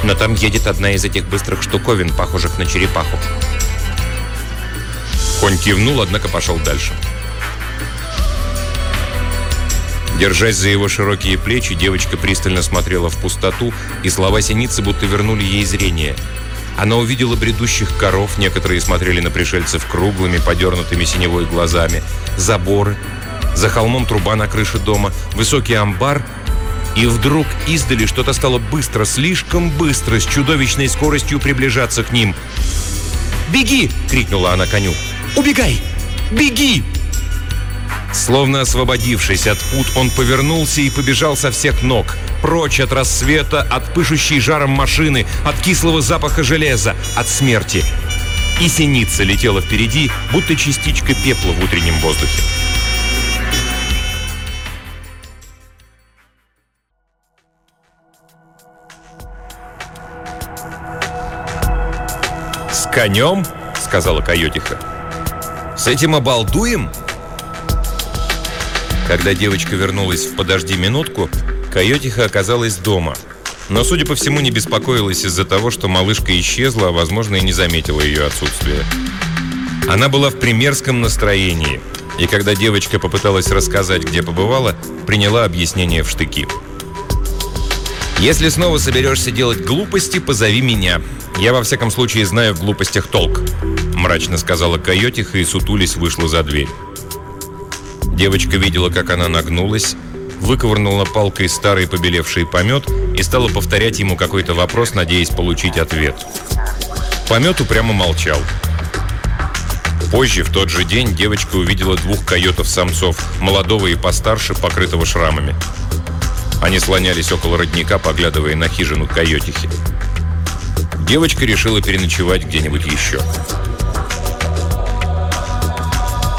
Но там едет одна из этих быстрых штуковин, похожих на черепаху. Конь кивнул, однако пошел дальше. Держась за его широкие плечи, девочка пристально смотрела в пустоту, и слова синицы будто вернули ей зрение. Она увидела бредущих коров, некоторые смотрели на пришельцев круглыми, подернутыми синевой глазами, заборы, за холмом труба на крыше дома, высокий амбар И вдруг издали что-то стало быстро, слишком быстро, с чудовищной скоростью приближаться к ним. «Беги!» — крикнула она коню. «Убегай! Беги!» Словно освободившись от пут, он повернулся и побежал со всех ног. Прочь от рассвета, от пышущей жаром машины, от кислого запаха железа, от смерти. И синица летела впереди, будто частичка пепла в утреннем воздухе. Конем?» — сказала койотиха. «С этим обалдуем?» Когда девочка вернулась в «Подожди минутку», койотиха оказалась дома. Но, судя по всему, не беспокоилась из-за того, что малышка исчезла, а, возможно, и не заметила ее отсутствие. Она была в примерском настроении, и когда девочка попыталась рассказать, где побывала, приняла объяснение в штыки. «Если снова соберешься делать глупости, позови меня. Я, во всяком случае, знаю в глупостях толк», мрачно сказала койотиха и сутулись вышла за дверь. Девочка видела, как она нагнулась, выковырнула палкой старый побелевший помет и стала повторять ему какой-то вопрос, надеясь получить ответ. Помет упрямо молчал. Позже, в тот же день, девочка увидела двух койотов-самцов, молодого и постарше, покрытого шрамами. Они слонялись около родника, поглядывая на хижину койотихи. Девочка решила переночевать где-нибудь еще.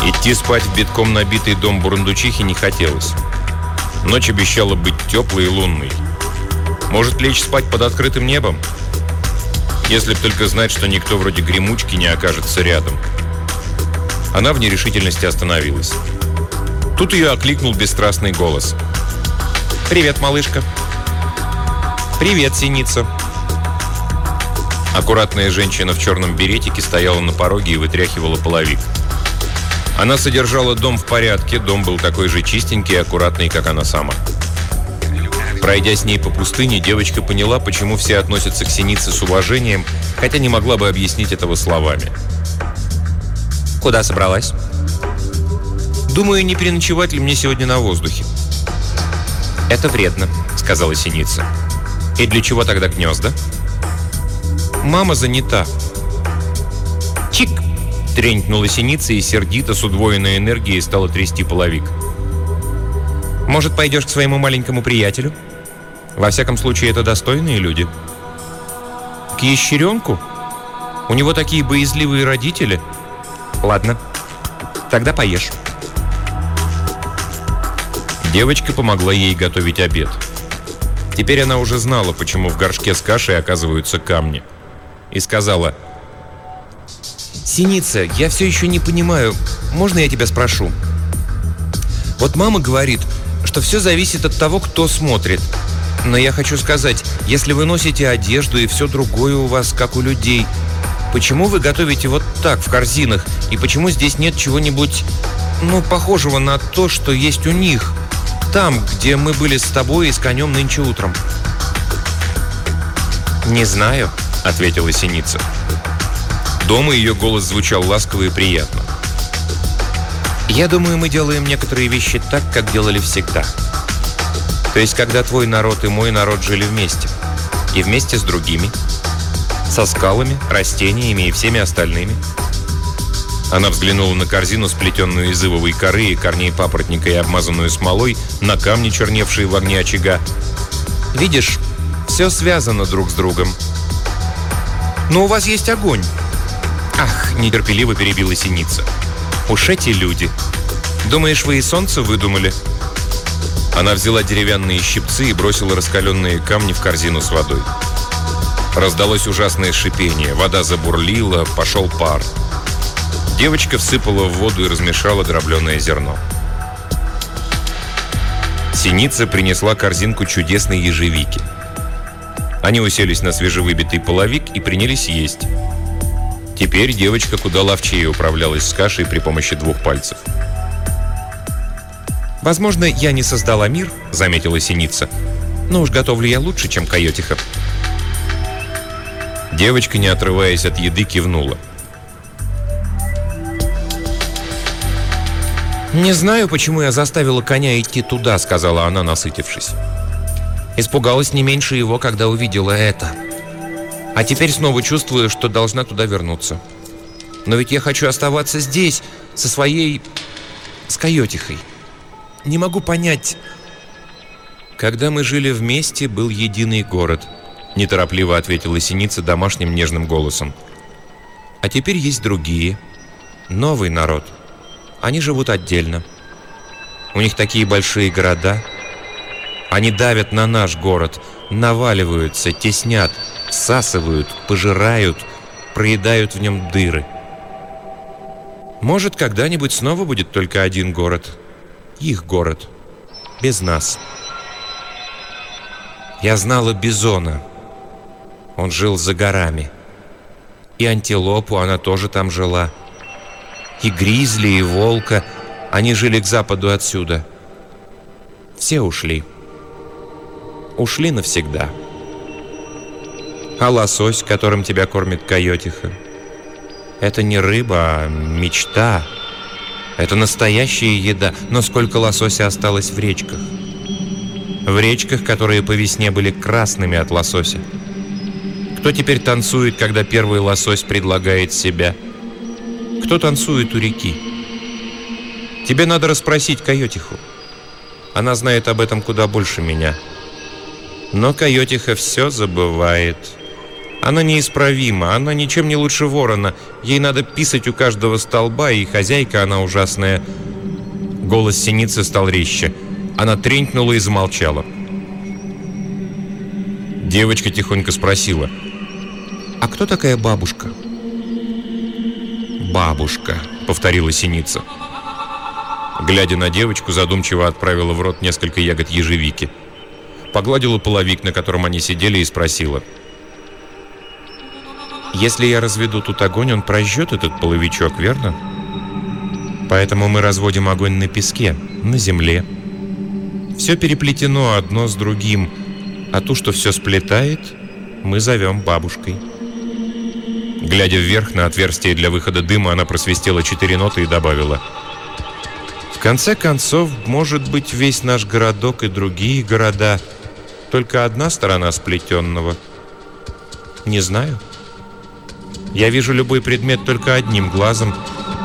Идти спать в битком набитый дом бурундучихи не хотелось. Ночь обещала быть теплой и лунной. Может лечь спать под открытым небом? Если б только знать, что никто вроде гремучки не окажется рядом. Она в нерешительности остановилась. Тут ее окликнул бесстрастный голос. «Привет, малышка!» «Привет, синица!» Аккуратная женщина в черном беретике стояла на пороге и вытряхивала половик. Она содержала дом в порядке, дом был такой же чистенький и аккуратный, как она сама. Пройдя с ней по пустыне, девочка поняла, почему все относятся к синице с уважением, хотя не могла бы объяснить этого словами. Куда собралась? «Думаю, не переночевать ли мне сегодня на воздухе?» Это вредно, сказала синица. И для чего тогда гнезда? «Мама занята». Чик! Тренькнула синица и сердито с удвоенной энергией стала трясти половик. «Может, пойдешь к своему маленькому приятелю? Во всяком случае, это достойные люди». «К ящеренку? У него такие боязливые родители». «Ладно, тогда поешь». Девочка помогла ей готовить обед. Теперь она уже знала, почему в горшке с кашей оказываются камни. И сказала, «Синица, я все еще не понимаю. Можно я тебя спрошу?» «Вот мама говорит, что все зависит от того, кто смотрит. Но я хочу сказать, если вы носите одежду и все другое у вас, как у людей, почему вы готовите вот так, в корзинах, и почему здесь нет чего-нибудь, ну, похожего на то, что есть у них?» Там, где мы были с тобой и с конем нынче утром. «Не знаю», — ответила Синица. Дома ее голос звучал ласково и приятно. «Я думаю, мы делаем некоторые вещи так, как делали всегда. То есть, когда твой народ и мой народ жили вместе. И вместе с другими. Со скалами, растениями и всеми остальными. Она взглянула на корзину, сплетенную из ивовой коры и корней папоротника и обмазанную смолой, на камни, черневшие в огне очага. «Видишь, все связано друг с другом». «Но у вас есть огонь». «Ах!» – нетерпеливо перебила синица. «Уж эти люди! Думаешь, вы и солнце выдумали?» Она взяла деревянные щипцы и бросила раскаленные камни в корзину с водой. Раздалось ужасное шипение, вода забурлила, пошел пар. Девочка всыпала в воду и размешала дробленое зерно. Синица принесла корзинку чудесной ежевики. Они уселись на свежевыбитый половик и принялись есть. Теперь девочка куда ловчее управлялась с кашей при помощи двух пальцев. «Возможно, я не создала мир», — заметила Синица. «Но уж готовлю я лучше, чем койотиха». Девочка, не отрываясь от еды, кивнула. «Не знаю, почему я заставила коня идти туда», — сказала она, насытившись. Испугалась не меньше его, когда увидела это. А теперь снова чувствую, что должна туда вернуться. Но ведь я хочу оставаться здесь, со своей... с койотихой. Не могу понять... Когда мы жили вместе, был единый город. Неторопливо ответила Синица домашним нежным голосом. А теперь есть другие. Новый народ. Они живут отдельно. У них такие большие города. Они давят на наш город, наваливаются, теснят, всасывают, пожирают, проедают в нем дыры. Может, когда-нибудь снова будет только один город. Их город. Без нас. Я знала Бизона. Он жил за горами. И антилопу, она тоже там жила. И гризли, и волка. Они жили к западу отсюда. Все ушли. Ушли навсегда. А лосось, которым тебя кормит койотиха? Это не рыба, а мечта. Это настоящая еда. Но сколько лосося осталось в речках? В речках, которые по весне были красными от лосося. Кто теперь танцует, когда первый лосось предлагает себя? Кто танцует у реки? Тебе надо расспросить Койотиху. Она знает об этом куда больше меня. Но Койотиха все забывает. Она неисправима, она ничем не лучше ворона. Ей надо писать у каждого столба, и хозяйка она ужасная. Голос синицы стал резче. Она тренькнула и замолчала. Девочка тихонько спросила. «А кто такая бабушка?» «Бабушка», — повторила синица. Глядя на девочку, задумчиво отправила в рот несколько ягод ежевики. Погладила половик, на котором они сидели, и спросила. «Если я разведу тут огонь, он прожжет этот половичок, верно? Поэтому мы разводим огонь на песке, на земле. Все переплетено одно с другим, а ту, что все сплетает, мы зовем бабушкой». Глядя вверх на отверстие для выхода дыма, она просвистела четыре ноты и добавила. «В конце концов, может быть, весь наш городок и другие города — только одна сторона сплетенного? Не знаю. Я вижу любой предмет только одним глазом,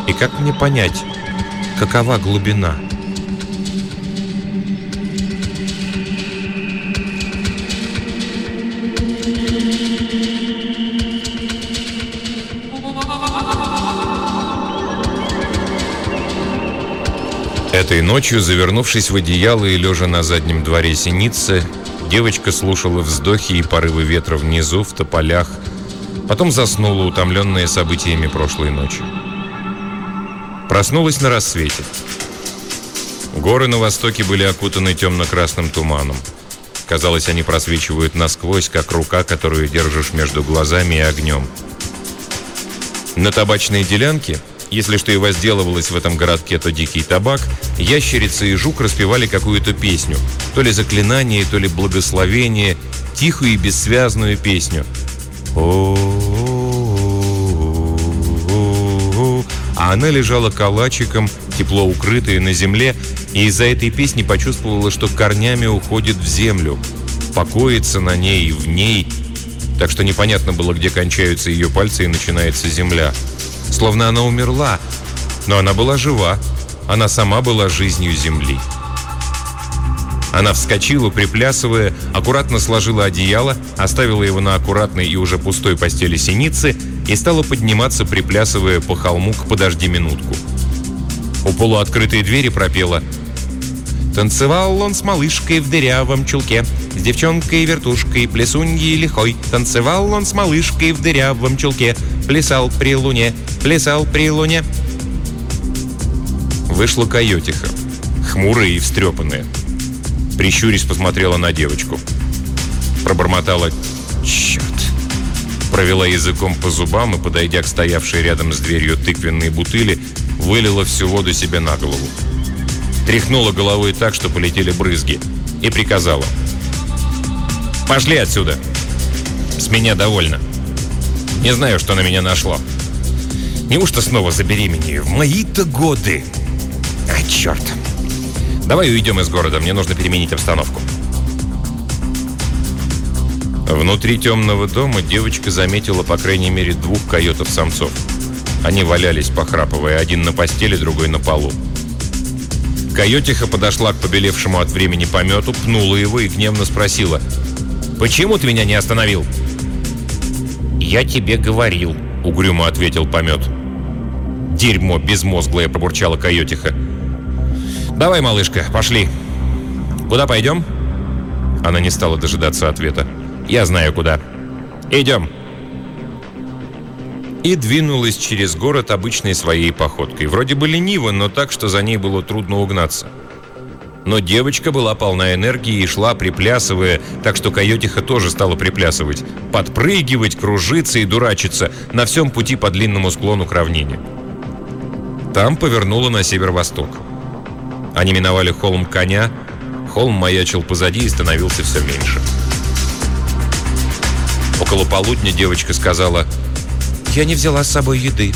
и как мне понять, какова глубина?» Этой ночью, завернувшись в одеяло и лежа на заднем дворе синицы, девочка слушала вздохи и порывы ветра внизу, в тополях, потом заснула, утомленная событиями прошлой ночи. Проснулась на рассвете. Горы на востоке были окутаны темно-красным туманом. Казалось, они просвечивают насквозь, как рука, которую держишь между глазами и огнем. На табачной делянке если что и возделывалось в этом городке, то дикий табак, ящерицы и жук распевали какую-то песню. То ли заклинание, то ли благословение, тихую и бессвязную песню. А она лежала калачиком, тепло укрытая на земле, и из-за этой песни почувствовала, что корнями уходит в землю, покоится на ней и в ней, так что непонятно было, где кончаются ее пальцы и начинается земля словно она умерла. Но она была жива. Она сама была жизнью земли. Она вскочила, приплясывая, аккуратно сложила одеяло, оставила его на аккуратной и уже пустой постели синицы и стала подниматься, приплясывая по холму к «Подожди минутку». У полуоткрытой двери пропела Танцевал он с малышкой в дырявом чулке, С девчонкой-вертушкой, плесуньей лихой. Танцевал он с малышкой в дырявом чулке, Плясал при луне, плясал при луне. Вышла койотиха, хмурая и встрепанная. Прищурясь, посмотрела на девочку. Пробормотала «Черт!» Провела языком по зубам и, подойдя к стоявшей рядом с дверью тыквенной бутыли, вылила всю воду себе на голову тряхнула головой так, что полетели брызги, и приказала. «Пошли отсюда! С меня довольно. Не знаю, что на меня нашло. Неужто снова забеременею? В мои-то годы! А, черт! Давай уйдем из города, мне нужно переменить обстановку». Внутри темного дома девочка заметила по крайней мере двух койотов-самцов. Они валялись, похрапывая, один на постели, другой на полу. Койотиха подошла к побелевшему от времени помету, пнула его и гневно спросила. «Почему ты меня не остановил?» «Я тебе говорил», — угрюмо ответил помет. «Дерьмо безмозглое», — пробурчала койотиха. «Давай, малышка, пошли. Куда пойдем?» Она не стала дожидаться ответа. «Я знаю, куда. Идем» и двинулась через город обычной своей походкой. Вроде бы лениво, но так, что за ней было трудно угнаться. Но девочка была полна энергии и шла, приплясывая, так что койотиха тоже стала приплясывать, подпрыгивать, кружиться и дурачиться на всем пути по длинному склону к равнине. Там повернула на северо-восток. Они миновали холм коня, холм маячил позади и становился все меньше. Около полудня девочка сказала я не взяла с собой еды.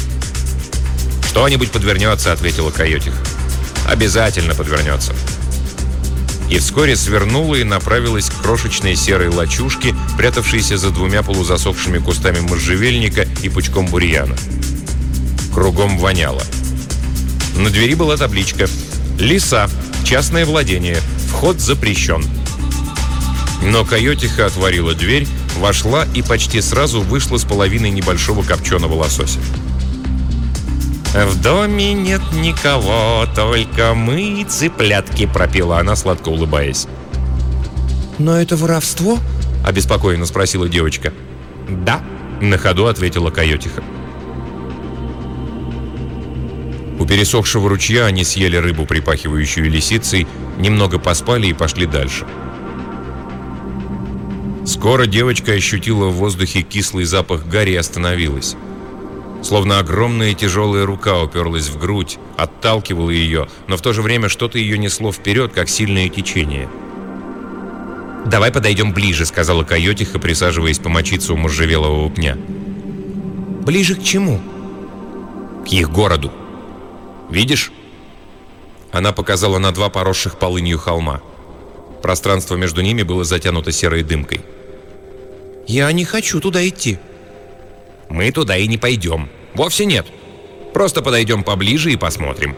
«Что-нибудь подвернется», — ответила Койотих. «Обязательно подвернется». И вскоре свернула и направилась к крошечной серой лачушке, прятавшейся за двумя полузасохшими кустами можжевельника и пучком бурьяна. Кругом воняло. На двери была табличка «Леса. Частное владение. Вход запрещен». Но Койотиха отворила дверь вошла и почти сразу вышла с половиной небольшого копченого лосося. «В доме нет никого, только мы, цыплятки», — пропела она, сладко улыбаясь. «Но это воровство?» — обеспокоенно спросила девочка. «Да», — на ходу ответила койотиха. У пересохшего ручья они съели рыбу, припахивающую лисицей, немного поспали и пошли дальше. Скоро девочка ощутила в воздухе кислый запах гари и остановилась. Словно огромная тяжелая рука уперлась в грудь, отталкивала ее, но в то же время что-то ее несло вперед, как сильное течение. «Давай подойдем ближе», — сказала Койотиха, присаживаясь помочиться у можжевелового пня. «Ближе к чему?» «К их городу. Видишь?» Она показала на два поросших полынью холма. Пространство между ними было затянуто серой дымкой. «Я не хочу туда идти». «Мы туда и не пойдем. Вовсе нет. Просто подойдем поближе и посмотрим».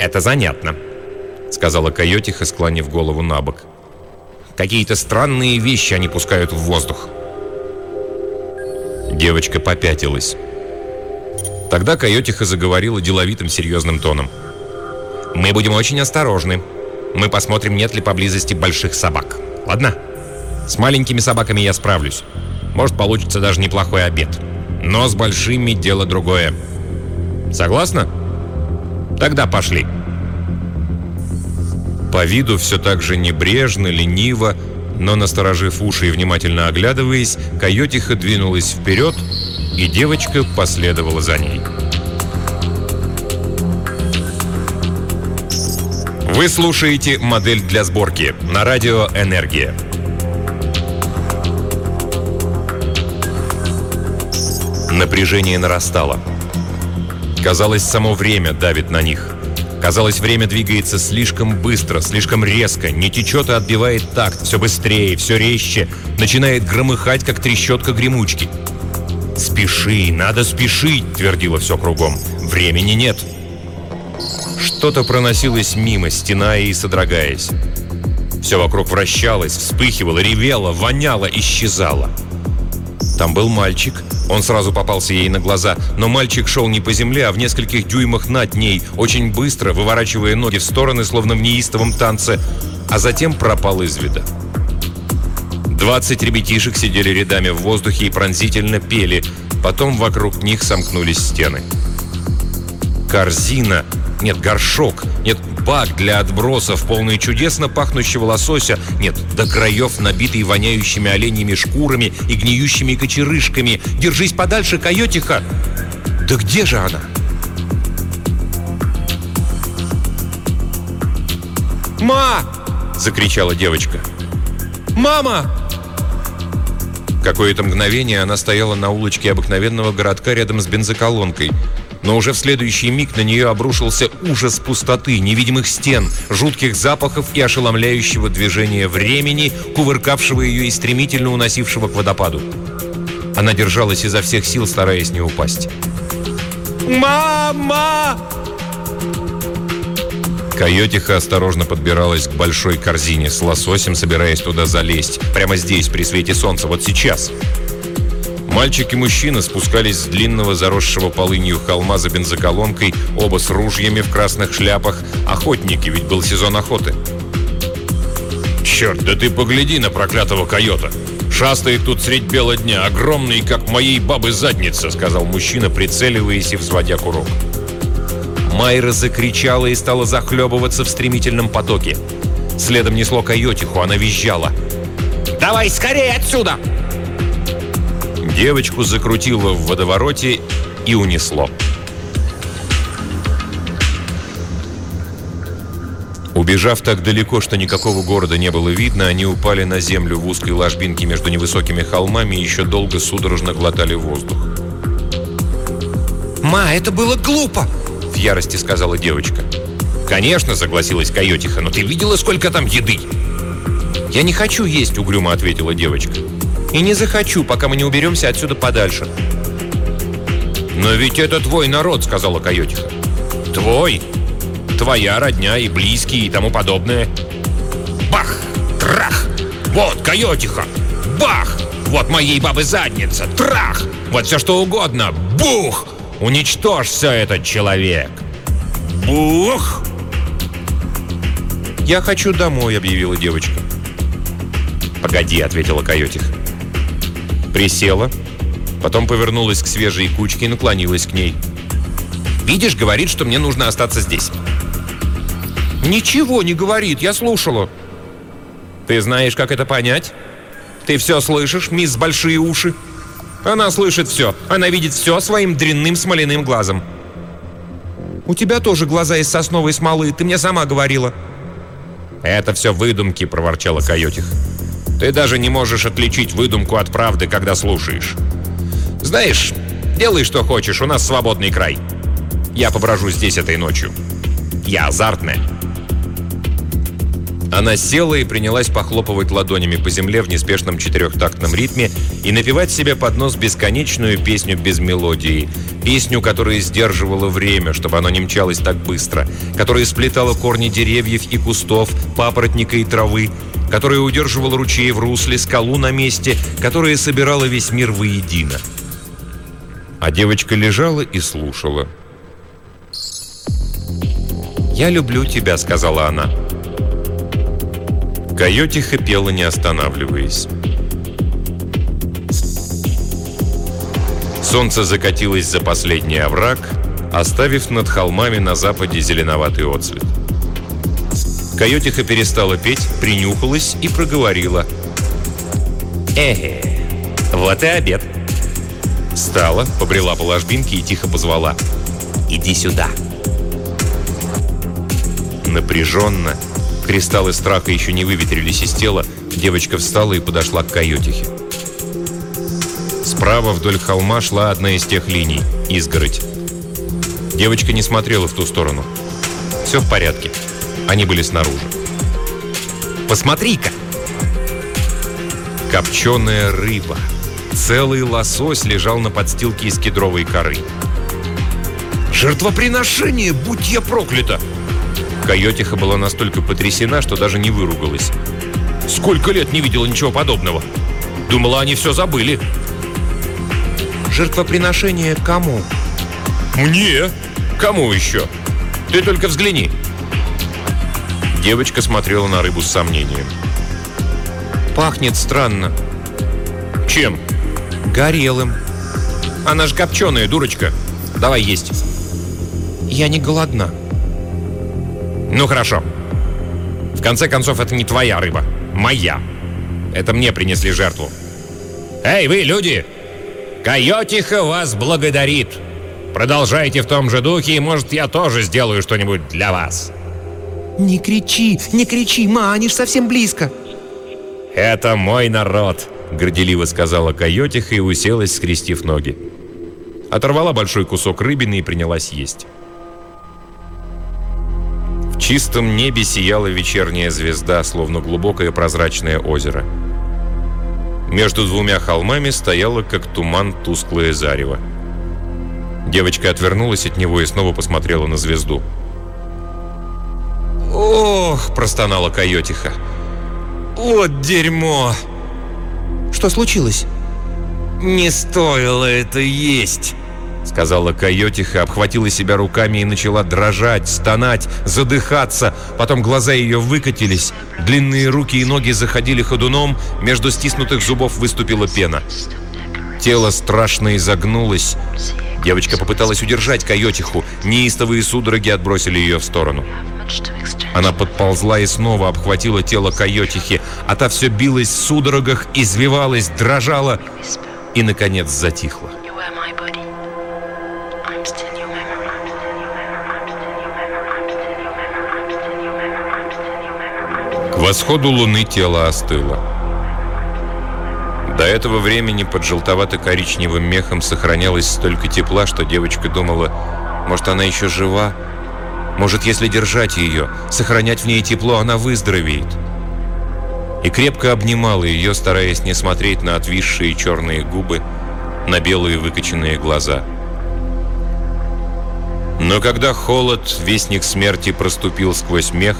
«Это занятно», — сказала Койотиха, склонив голову на бок. «Какие-то странные вещи они пускают в воздух». Девочка попятилась. Тогда Койотиха заговорила деловитым серьезным тоном. «Мы будем очень осторожны. Мы посмотрим, нет ли поблизости больших собак. Ладно?» С маленькими собаками я справлюсь. Может, получится даже неплохой обед. Но с большими дело другое. Согласна? Тогда пошли. По виду все так же небрежно, лениво, но насторожив уши и внимательно оглядываясь, койотиха двинулась вперед, и девочка последовала за ней. Вы слушаете «Модель для сборки» на радио «Энергия». Напряжение нарастало. Казалось, само время давит на них. Казалось, время двигается слишком быстро, слишком резко, не течет и отбивает такт, все быстрее, все резче, начинает громыхать, как трещотка гремучки. «Спеши, надо спешить!» – твердило все кругом. «Времени нет!» Что-то проносилось мимо, стеная и содрогаясь. Все вокруг вращалось, вспыхивало, ревело, воняло, исчезало. Там был мальчик – он сразу попался ей на глаза, но мальчик шел не по земле, а в нескольких дюймах над ней, очень быстро, выворачивая ноги в стороны, словно в неистовом танце, а затем пропал из вида. Двадцать ребятишек сидели рядами в воздухе и пронзительно пели, потом вокруг них сомкнулись стены. Корзина, нет, горшок, нет, бак для отбросов, полный чудесно пахнущего лосося, нет, до краев набитый воняющими оленьими шкурами и гниющими кочерышками. Держись подальше, койотиха! Да где же она? «Ма!» – закричала девочка. «Мама!» Какое-то мгновение она стояла на улочке обыкновенного городка рядом с бензоколонкой – Но уже в следующий миг на нее обрушился ужас пустоты, невидимых стен, жутких запахов и ошеломляющего движения времени, кувыркавшего ее и стремительно уносившего к водопаду. Она держалась изо всех сил, стараясь не упасть. «Мама!» Койотиха осторожно подбиралась к большой корзине с лососем, собираясь туда залезть. Прямо здесь, при свете солнца, вот сейчас. Мальчик и мужчина спускались с длинного заросшего полынью холма за бензоколонкой, оба с ружьями в красных шляпах. Охотники, ведь был сезон охоты. «Черт, да ты погляди на проклятого койота! Шастает тут средь бела дня, огромный, как моей бабы задница», сказал мужчина, прицеливаясь и взводя курок. Майра закричала и стала захлебываться в стремительном потоке. Следом несло койотиху, она визжала. «Давай скорее отсюда!» Девочку закрутило в водовороте и унесло. Убежав так далеко, что никакого города не было видно, они упали на землю в узкой ложбинке между невысокими холмами и еще долго судорожно глотали воздух. «Ма, это было глупо!» – в ярости сказала девочка. «Конечно», – согласилась Койотиха, – «но ты видела, сколько там еды?» «Я не хочу есть», – угрюмо ответила девочка. И не захочу, пока мы не уберемся отсюда подальше. «Но ведь это твой народ», — сказала Койотиха. «Твой? Твоя родня и близкие и тому подобное». «Бах! Трах! Вот Койотиха! Бах! Вот моей бабы задница! Трах! Вот все что угодно! Бух! Уничтожь все этот человек!» «Бух!» «Я хочу домой», — объявила девочка. «Погоди», — ответила Койотиха. Присела, потом повернулась к свежей кучке и наклонилась к ней. «Видишь, говорит, что мне нужно остаться здесь». «Ничего не говорит, я слушала». «Ты знаешь, как это понять? Ты все слышишь, мисс Большие Уши?» «Она слышит все, она видит все своим дрянным смоляным глазом». «У тебя тоже глаза из сосновой смолы, ты мне сама говорила». «Это все выдумки», — проворчала Койотих. Ты даже не можешь отличить выдумку от правды, когда слушаешь. Знаешь, делай что хочешь, у нас свободный край. Я поброжу здесь этой ночью. Я азартная. Она села и принялась похлопывать ладонями по земле в неспешном четырехтактном ритме и напевать себе под нос бесконечную песню без мелодии. Песню, которая сдерживала время, чтобы оно не мчалось так быстро, которая сплетала корни деревьев и кустов, папоротника и травы, которая удерживала ручей в русле, скалу на месте, которая собирала весь мир воедино. А девочка лежала и слушала. «Я люблю тебя», — сказала она. Койотиха пела, не останавливаясь. Солнце закатилось за последний овраг, оставив над холмами на западе зеленоватый отцвет. Койотиха перестала петь, принюхалась и проговорила. «Эхе, вот и обед». Встала, побрела по ложбинке и тихо позвала. «Иди сюда». Напряженно, кристаллы страха еще не выветрились из тела, девочка встала и подошла к койотихе. Справа вдоль холма шла одна из тех линий – изгородь. Девочка не смотрела в ту сторону. Все в порядке. Они были снаружи. «Посмотри-ка!» Копченая рыба. Целый лосось лежал на подстилке из кедровой коры. «Жертвоприношение! Будь я проклята!» Койотиха была настолько потрясена, что даже не выругалась. «Сколько лет не видела ничего подобного! Думала, они все забыли!» «Жертвоприношение кому?» «Мне! Кому еще? Ты только взгляни!» Девочка смотрела на рыбу с сомнением. «Пахнет странно». «Чем?» «Горелым». «Она же копченая, дурочка. Давай есть». «Я не голодна». «Ну хорошо. В конце концов, это не твоя рыба. Моя. Это мне принесли жертву». «Эй, вы, люди! Койотиха вас благодарит. Продолжайте в том же духе, и, может, я тоже сделаю что-нибудь для вас». «Не кричи, не кричи, ма, они ж совсем близко!» «Это мой народ!» — горделиво сказала койотиха и уселась, скрестив ноги. Оторвала большой кусок рыбины и принялась есть. В чистом небе сияла вечерняя звезда, словно глубокое прозрачное озеро. Между двумя холмами стояло, как туман, тусклое зарево. Девочка отвернулась от него и снова посмотрела на звезду. «Ох!» – простонала койотиха. «Вот дерьмо!» Что случилось? «Не стоило это есть!» Сказала койотиха, обхватила себя руками и начала дрожать, стонать, задыхаться. Потом глаза ее выкатились, длинные руки и ноги заходили ходуном, между стиснутых зубов выступила пена. Тело страшно изогнулось. Девочка попыталась удержать койотиху, неистовые судороги отбросили ее в сторону. Она подползла и снова обхватила тело койотихи, а та все билась в судорогах, извивалась, дрожала и, наконец, затихла. Восходу луны тело остыло. До этого времени под желтовато-коричневым мехом сохранялось столько тепла, что девочка думала, может, она еще жива, может, если держать ее, сохранять в ней тепло, она выздоровеет. И крепко обнимала ее, стараясь не смотреть на отвисшие черные губы, на белые выкоченные глаза. Но когда холод, вестник смерти, проступил сквозь мех,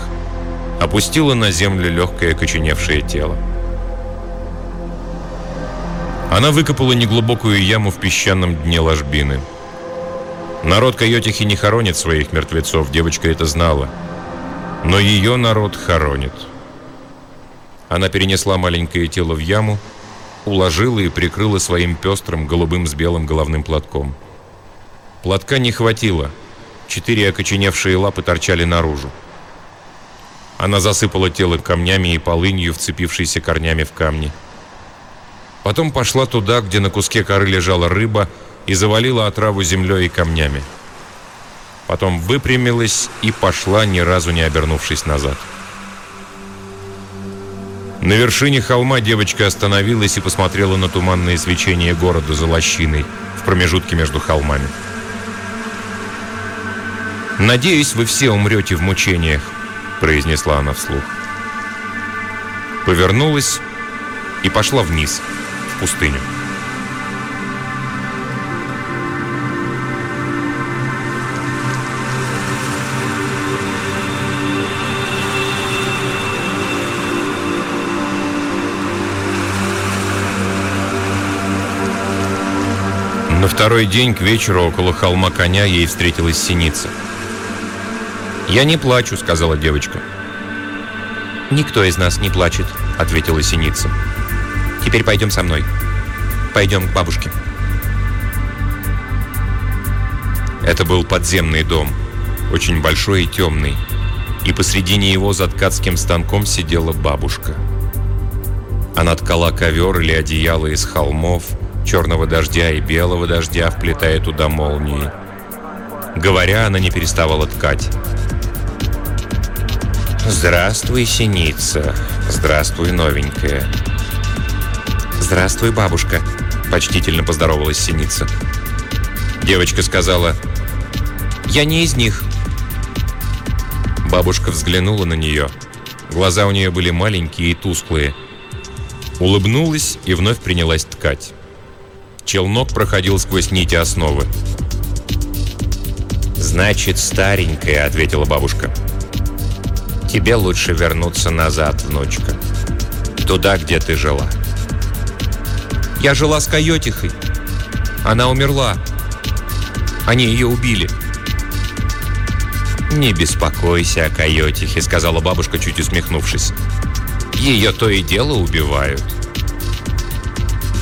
опустила на землю легкое коченевшее тело. Она выкопала неглубокую яму в песчаном дне ложбины – Народ Койотихи не хоронит своих мертвецов, девочка это знала. Но ее народ хоронит. Она перенесла маленькое тело в яму, уложила и прикрыла своим пестрым голубым с белым головным платком. Платка не хватило. Четыре окоченевшие лапы торчали наружу. Она засыпала тело камнями и полынью, вцепившейся корнями в камни. Потом пошла туда, где на куске коры лежала рыба, и завалила отраву землей и камнями. Потом выпрямилась и пошла, ни разу не обернувшись назад. На вершине холма девочка остановилась и посмотрела на туманное свечение города за лощиной в промежутке между холмами. «Надеюсь, вы все умрете в мучениях», — произнесла она вслух. Повернулась и пошла вниз, в пустыню. На второй день к вечеру около холма коня ей встретилась синица. «Я не плачу», — сказала девочка. «Никто из нас не плачет», — ответила синица. «Теперь пойдем со мной. Пойдем к бабушке». Это был подземный дом, очень большой и темный. И посредине его за ткацким станком сидела бабушка. Она ткала ковер или одеяло из холмов, черного дождя и белого дождя, вплетая туда молнии. Говоря, она не переставала ткать. «Здравствуй, синица. Здравствуй, новенькая». «Здравствуй, бабушка», — почтительно поздоровалась синица. Девочка сказала, «Я не из них». Бабушка взглянула на нее. Глаза у нее были маленькие и тусклые. Улыбнулась и вновь принялась ткать. Челнок проходил сквозь нити основы. «Значит, старенькая», — ответила бабушка. «Тебе лучше вернуться назад, внучка. Туда, где ты жила». «Я жила с койотихой. Она умерла. Они ее убили». «Не беспокойся о койотихе», — сказала бабушка, чуть усмехнувшись. «Ее то и дело убивают».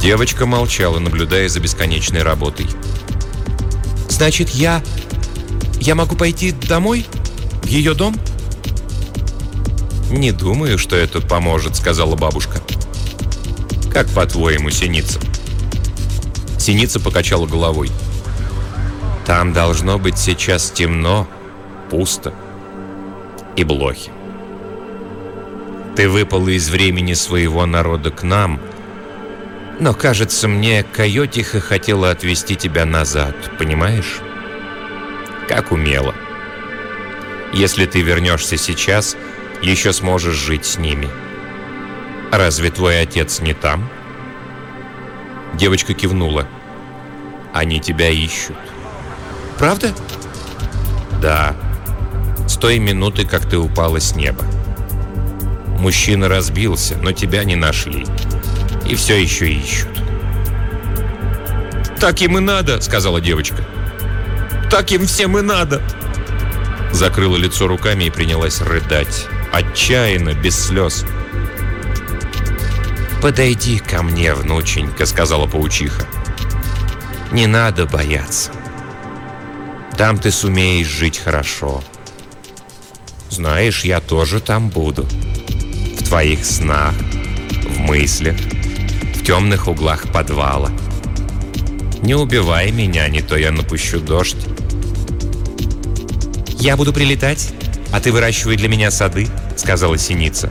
Девочка молчала, наблюдая за бесконечной работой. «Значит, я... я могу пойти домой? В ее дом?» «Не думаю, что это поможет», — сказала бабушка. «Как по-твоему, Синица?» Синица покачала головой. «Там должно быть сейчас темно, пусто и блохи. Ты выпала из времени своего народа к нам — Но, кажется мне, койотиха хотела отвести тебя назад, понимаешь? Как умело. Если ты вернешься сейчас, еще сможешь жить с ними. Разве твой отец не там? Девочка кивнула. Они тебя ищут. Правда? Да. С той минуты, как ты упала с неба. Мужчина разбился, но тебя не нашли. И все еще ищут. «Так им и надо», — сказала девочка. «Так им всем и надо». Закрыла лицо руками и принялась рыдать. Отчаянно, без слез. «Подойди ко мне, внученька», — сказала паучиха. «Не надо бояться. Там ты сумеешь жить хорошо. Знаешь, я тоже там буду. В твоих снах, в мыслях, в темных углах подвала. Не убивай меня, не то я напущу дождь. «Я буду прилетать, а ты выращивай для меня сады», — сказала синица.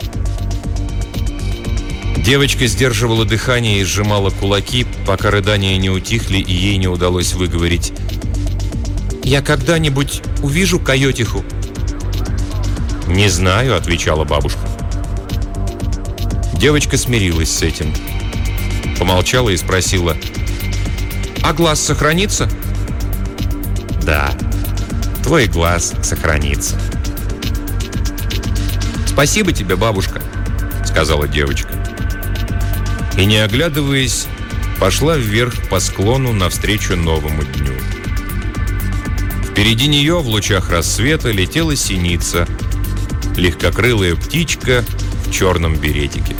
Девочка сдерживала дыхание и сжимала кулаки, пока рыдания не утихли и ей не удалось выговорить. «Я когда-нибудь увижу койотиху?» «Не знаю», — отвечала бабушка. Девочка смирилась с этим. Помолчала и спросила. «А глаз сохранится?» «Да, твой глаз сохранится». «Спасибо тебе, бабушка», — сказала девочка. И, не оглядываясь, пошла вверх по склону навстречу новому дню. Впереди нее в лучах рассвета летела синица, легкокрылая птичка в черном беретике.